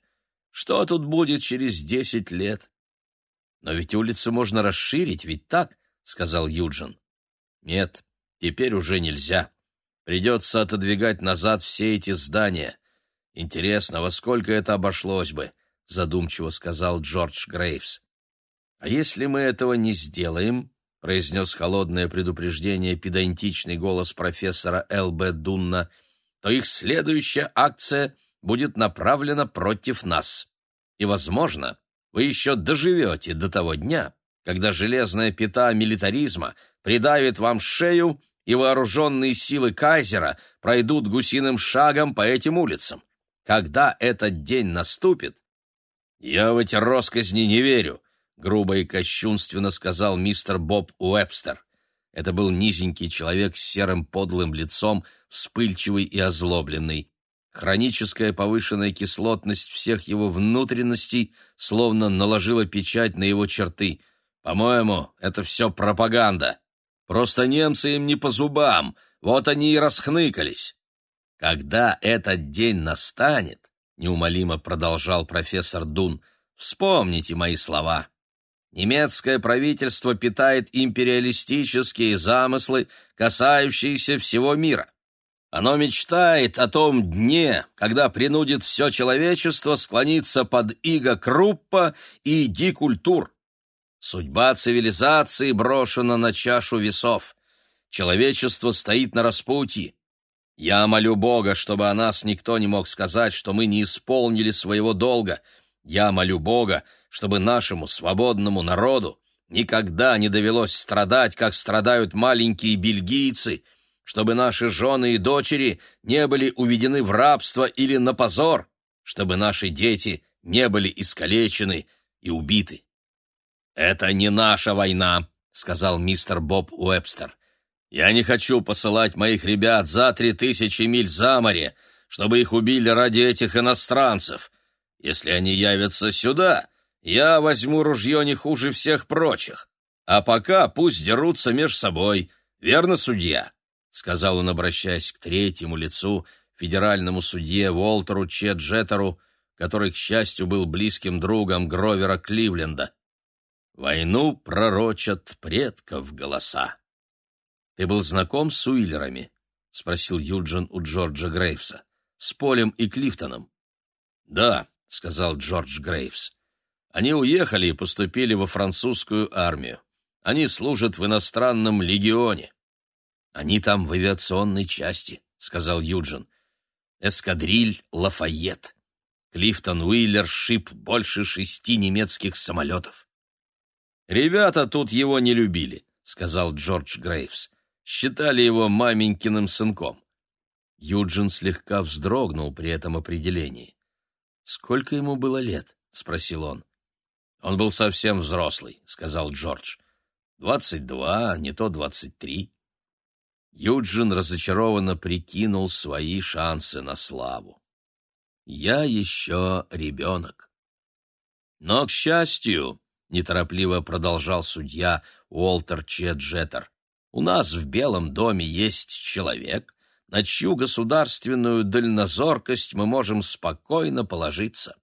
Что тут будет через десять лет? Но ведь улицу можно расширить, ведь так? сказал Юджин. Нет, теперь уже нельзя. Придется отодвигать назад все эти здания. Интересно, во сколько это обошлось бы? задумчиво сказал Джордж Грейвс. А если мы этого не сделаем, произнес холодное предупреждение педантичный голос профессора Л.Б. Дунна, то их следующая акция будет направлена против нас. И, возможно, вы еще доживете до того дня, когда железная пята милитаризма придавит вам шею, и вооруженные силы кайзера пройдут гусиным шагом по этим улицам. Когда этот день наступит, я в эти росказни не верю, грубо и кощунственно сказал мистер Боб Уэбстер. Это был низенький человек с серым подлым лицом, вспыльчивый и озлобленный. Хроническая повышенная кислотность всех его внутренностей словно наложила печать на его черты. По-моему, это все пропаганда. Просто немцы им не по зубам, вот они и расхныкались. Когда этот день настанет, неумолимо продолжал профессор Дун, вспомните мои слова. Немецкое правительство питает империалистические замыслы, касающиеся всего мира. Оно мечтает о том дне, когда принудит все человечество склониться под иго Круппа и дикультур. Судьба цивилизации брошена на чашу весов. Человечество стоит на распутье. Я молю Бога, чтобы о нас никто не мог сказать, что мы не исполнили своего долга. Я молю Бога, чтобы нашему свободному народу никогда не довелось страдать, как страдают маленькие бельгийцы, чтобы наши жены и дочери не были уведены в рабство или на позор, чтобы наши дети не были искалечены и убиты. «Это не наша война», — сказал мистер Боб Уэбстер. «Я не хочу посылать моих ребят за три тысячи миль за море, чтобы их убили ради этих иностранцев. Если они явятся сюда, я возьму ружье не хуже всех прочих. А пока пусть дерутся меж собой. Верно, судья?» — сказал он, обращаясь к третьему лицу, федеральному судье Уолтеру Чеджеттеру, который, к счастью, был близким другом Гровера Кливленда. «Войну пророчат предков голоса». «Ты был знаком с Уиллерами?» — спросил Юджин у Джорджа Грейвса. «С Полем и Клифтоном?» «Да», — сказал Джордж Грейвс. Они уехали и поступили во французскую армию. Они служат в иностранном легионе. Они там в авиационной части, сказал Юджин. Эскадриль Лафайет. Клифтон Уиллер шип больше шести немецких самолетов. Ребята тут его не любили, сказал Джордж Грейвс. Считали его маменькиным сынком. Юджин слегка вздрогнул при этом определении. Сколько ему было лет? — спросил он. Он был совсем взрослый, сказал Джордж. Двадцать два, не то двадцать три. Юджин разочарованно прикинул свои шансы на славу. «Я еще ребенок». Но, к счастью, — неторопливо продолжал судья Уолтер Чеджеттер, — у нас в Белом доме есть человек, на чью государственную дальнозоркость мы можем спокойно положиться.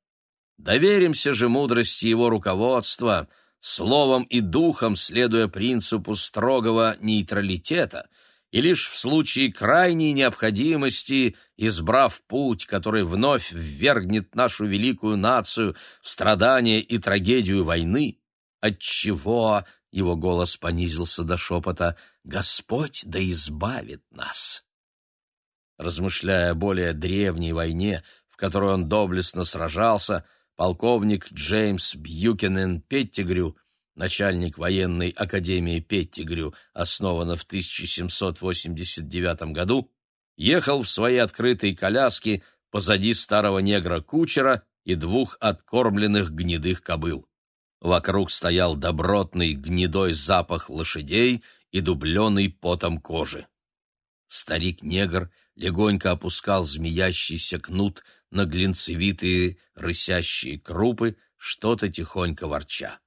Доверимся же мудрости его руководства, словом и духом следуя принципу строгого нейтралитета — и лишь в случае крайней необходимости, избрав путь, который вновь ввергнет нашу великую нацию в страдания и трагедию войны, отчего его голос понизился до шепота «Господь да избавит нас». Размышляя о более древней войне, в которой он доблестно сражался, полковник Джеймс Бьюкенен Петтигрю начальник военной академии Петтигрю, основана в 1789 году, ехал в своей открытой коляске позади старого негра-кучера и двух откормленных гнедых кобыл. Вокруг стоял добротный гнедой запах лошадей и дубленый потом кожи. Старик-негр легонько опускал змеящийся кнут на глинцевитые рысящие крупы, что-то тихонько ворча.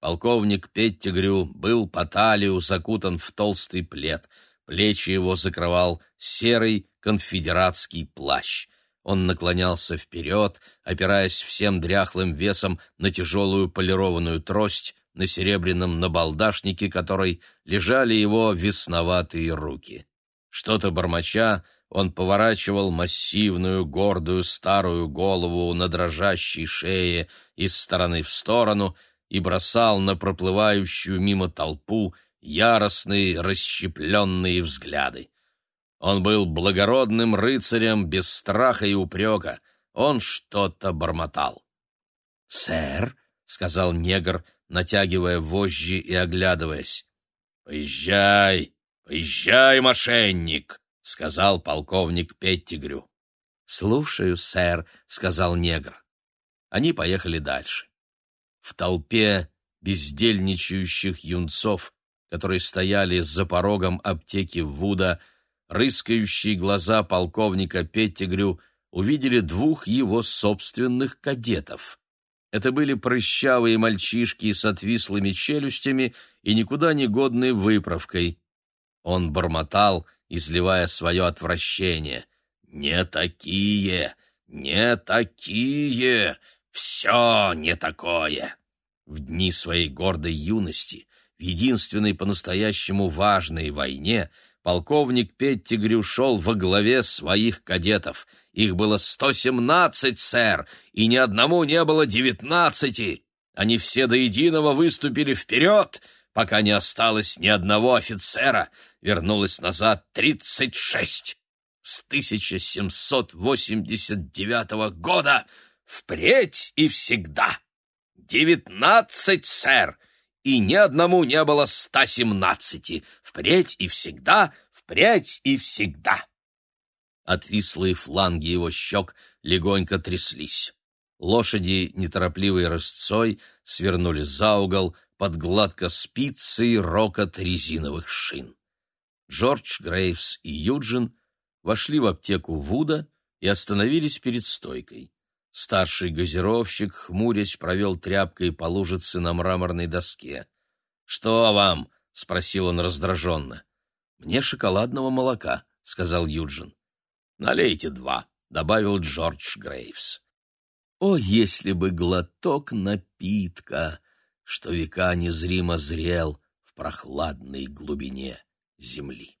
Полковник Петтигрю был по талию закутан в толстый плед, плечи его закрывал серый конфедератский плащ. Он наклонялся вперед, опираясь всем дряхлым весом на тяжелую полированную трость, на серебряном набалдашнике которой лежали его весноватые руки. Что-то бормоча, он поворачивал массивную, гордую старую голову на дрожащей шее из стороны в сторону — и бросал на проплывающую мимо толпу яростные расщепленные взгляды. Он был благородным рыцарем без страха и упрека. Он что-то бормотал. «Сэр», — сказал негр, натягивая вожжи и оглядываясь. «Поезжай, поезжай, мошенник», — сказал полковник Петтигрю. «Слушаю, сэр», — сказал негр. Они поехали дальше. В толпе бездельничающих юнцов, которые стояли за порогом аптеки Вуда, рыскающие глаза полковника Петтигрю увидели двух его собственных кадетов. Это были прыщавые мальчишки с отвислыми челюстями и никуда не годной выправкой. Он бормотал, изливая свое отвращение. «Не такие! Не такие! Все не такое. В дни своей гордой юности, в единственной по-настоящему важной войне, полковник Петтигрю шел во главе своих кадетов. Их было сто семнадцать, сэр, и ни одному не было девятнадцати. Они все до единого выступили вперед, пока не осталось ни одного офицера, вернулось назад тридцать шесть. С 1789 года Впредь и всегда. Девятнадцать, сэр, и ни одному не было ста семнадцати. Впредь и всегда, впредь и всегда. Отвислые фланги его щек легонько тряслись. Лошади неторопливой рысцой свернули за угол под гладко спицей рокот резиновых шин. Джордж Грейвс и Юджин вошли в аптеку Вуда и остановились перед стойкой. Старший газировщик, хмурясь, провел тряпкой по лужице на мраморной доске. «Что вам?» — спросил он раздраженно. «Мне шоколадного молока», — сказал Юджин. «Налейте два», — добавил Джордж Грейвс. «О, если бы глоток напитка, что века незримо зрел в прохладной глубине земли!»